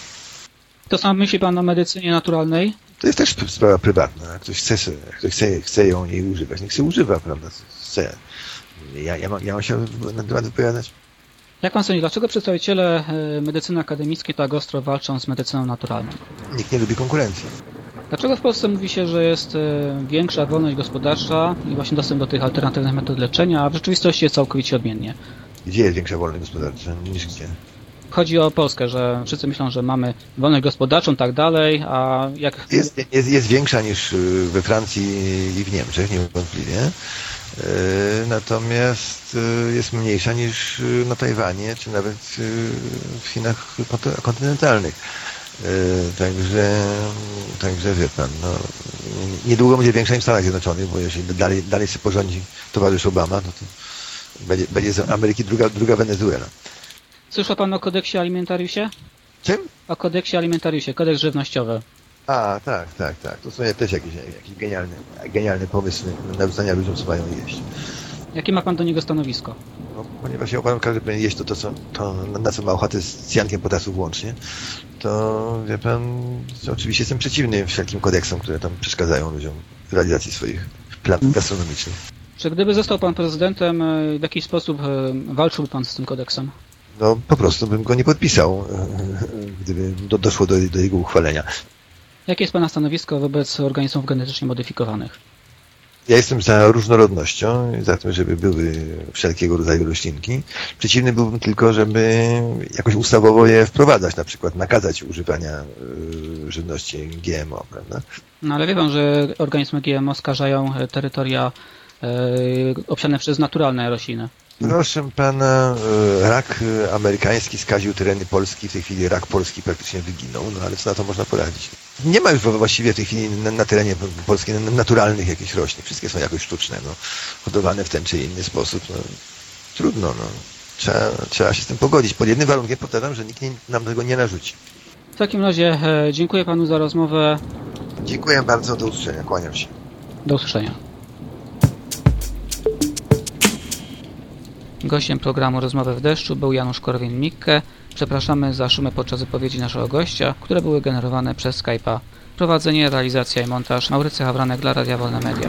To samo myśli Pan o medycynie naturalnej? To jest też sprawa prywatna. Ktoś chce, ktoś chce, chce ją jej używać, niech się używa, prawda? Chce. Ja, ja, mam, ja mam się na temat wypowiadać. Jak Pan sądzi, dlaczego przedstawiciele e, medycyny akademickiej tak ostro walczą z medycyną naturalną? Nikt nie lubi konkurencji. Dlaczego w Polsce mówi się, że jest e, większa wolność gospodarcza i właśnie dostęp do tych alternatywnych metod leczenia, a w rzeczywistości jest całkowicie odmiennie? Gdzie jest większa wolność gospodarcza niż gdzie? Chodzi o Polskę, że wszyscy myślą, że mamy wolność gospodarczą tak dalej, a jak Jest, jest, jest większa niż y, we Francji i w Niemczech, niewątpliwie. Y, Natomiast y, jest mniejsza niż na Tajwanie, czy nawet w Chinach konty- kontynentalnych. Także, także wie pan, no, niedługo będzie większa niż w Stanach Zjednoczonych, bo jeśli dalej, dalej się porządzi towarzysz Obama, no to będzie, będzie z Ameryki druga, druga Wenezuela. Słyszał Pan o kodeksie alimentariusie? Czym? O kodeksie alimentariusie, kodeks żywnościowy. A, tak, tak, tak. To są też jakieś, jakieś genialne, genialne pomysły narzucania ludziom, co mają jeść. Jakie ma Pan do niego stanowisko? No, ponieważ ja uważam, każdy powinien jeść to, to, co, to na- co ma ochotę z cjankiem potasu włącznie, to wie pan, że oczywiście jestem przeciwny wszelkim kodeksom, które tam przeszkadzają ludziom w realizacji swoich planów gastronomicznych. Czy gdyby został Pan prezydentem, e, w jakiś sposób e, walczyłby Pan z tym kodeksem? No po prostu bym go nie podpisał, gdyby do, doszło do, do jego uchwalenia. Jakie jest Pana stanowisko wobec organizmów genetycznie modyfikowanych? Ja jestem za różnorodnością, za tym, żeby były wszelkiego rodzaju roślinki. Przeciwny byłbym tylko, żeby jakoś ustawowo je wprowadzać, na przykład nakazać używania y, żywności GMO, prawda? No ale wie Pan, że organizmy GMO skażają e, terytoria e, obsiane przez naturalne rośliny. Proszę pana, y, rak y, amerykański skaził tereny Polski, w tej chwili rak polski praktycznie wyginął, no ale co na to można poradzić? Nie ma już właściwie w tej chwili na, na terenie Polski naturalnych jakichś roślin, wszystkie są jakoś sztuczne, no, hodowane w ten czy inny sposób, no, trudno, no. Trzeba, trzeba się z tym pogodzić. Pod jednym warunkiem powtarzam, że nikt nie, nam tego nie narzuci. W takim razie e, dziękuję Panu za rozmowę. Dziękuję bardzo, do usłyszenia, kłaniam się. Do usłyszenia. Gościem programu Rozmowy w deszczu był Janusz Korwin-Mikke. Przepraszamy za szumy podczas wypowiedzi naszego gościa, które były generowane przez Skype'a. Prowadzenie, realizacja i montaż Maurycy Hawranek dla Radia Wolne Media.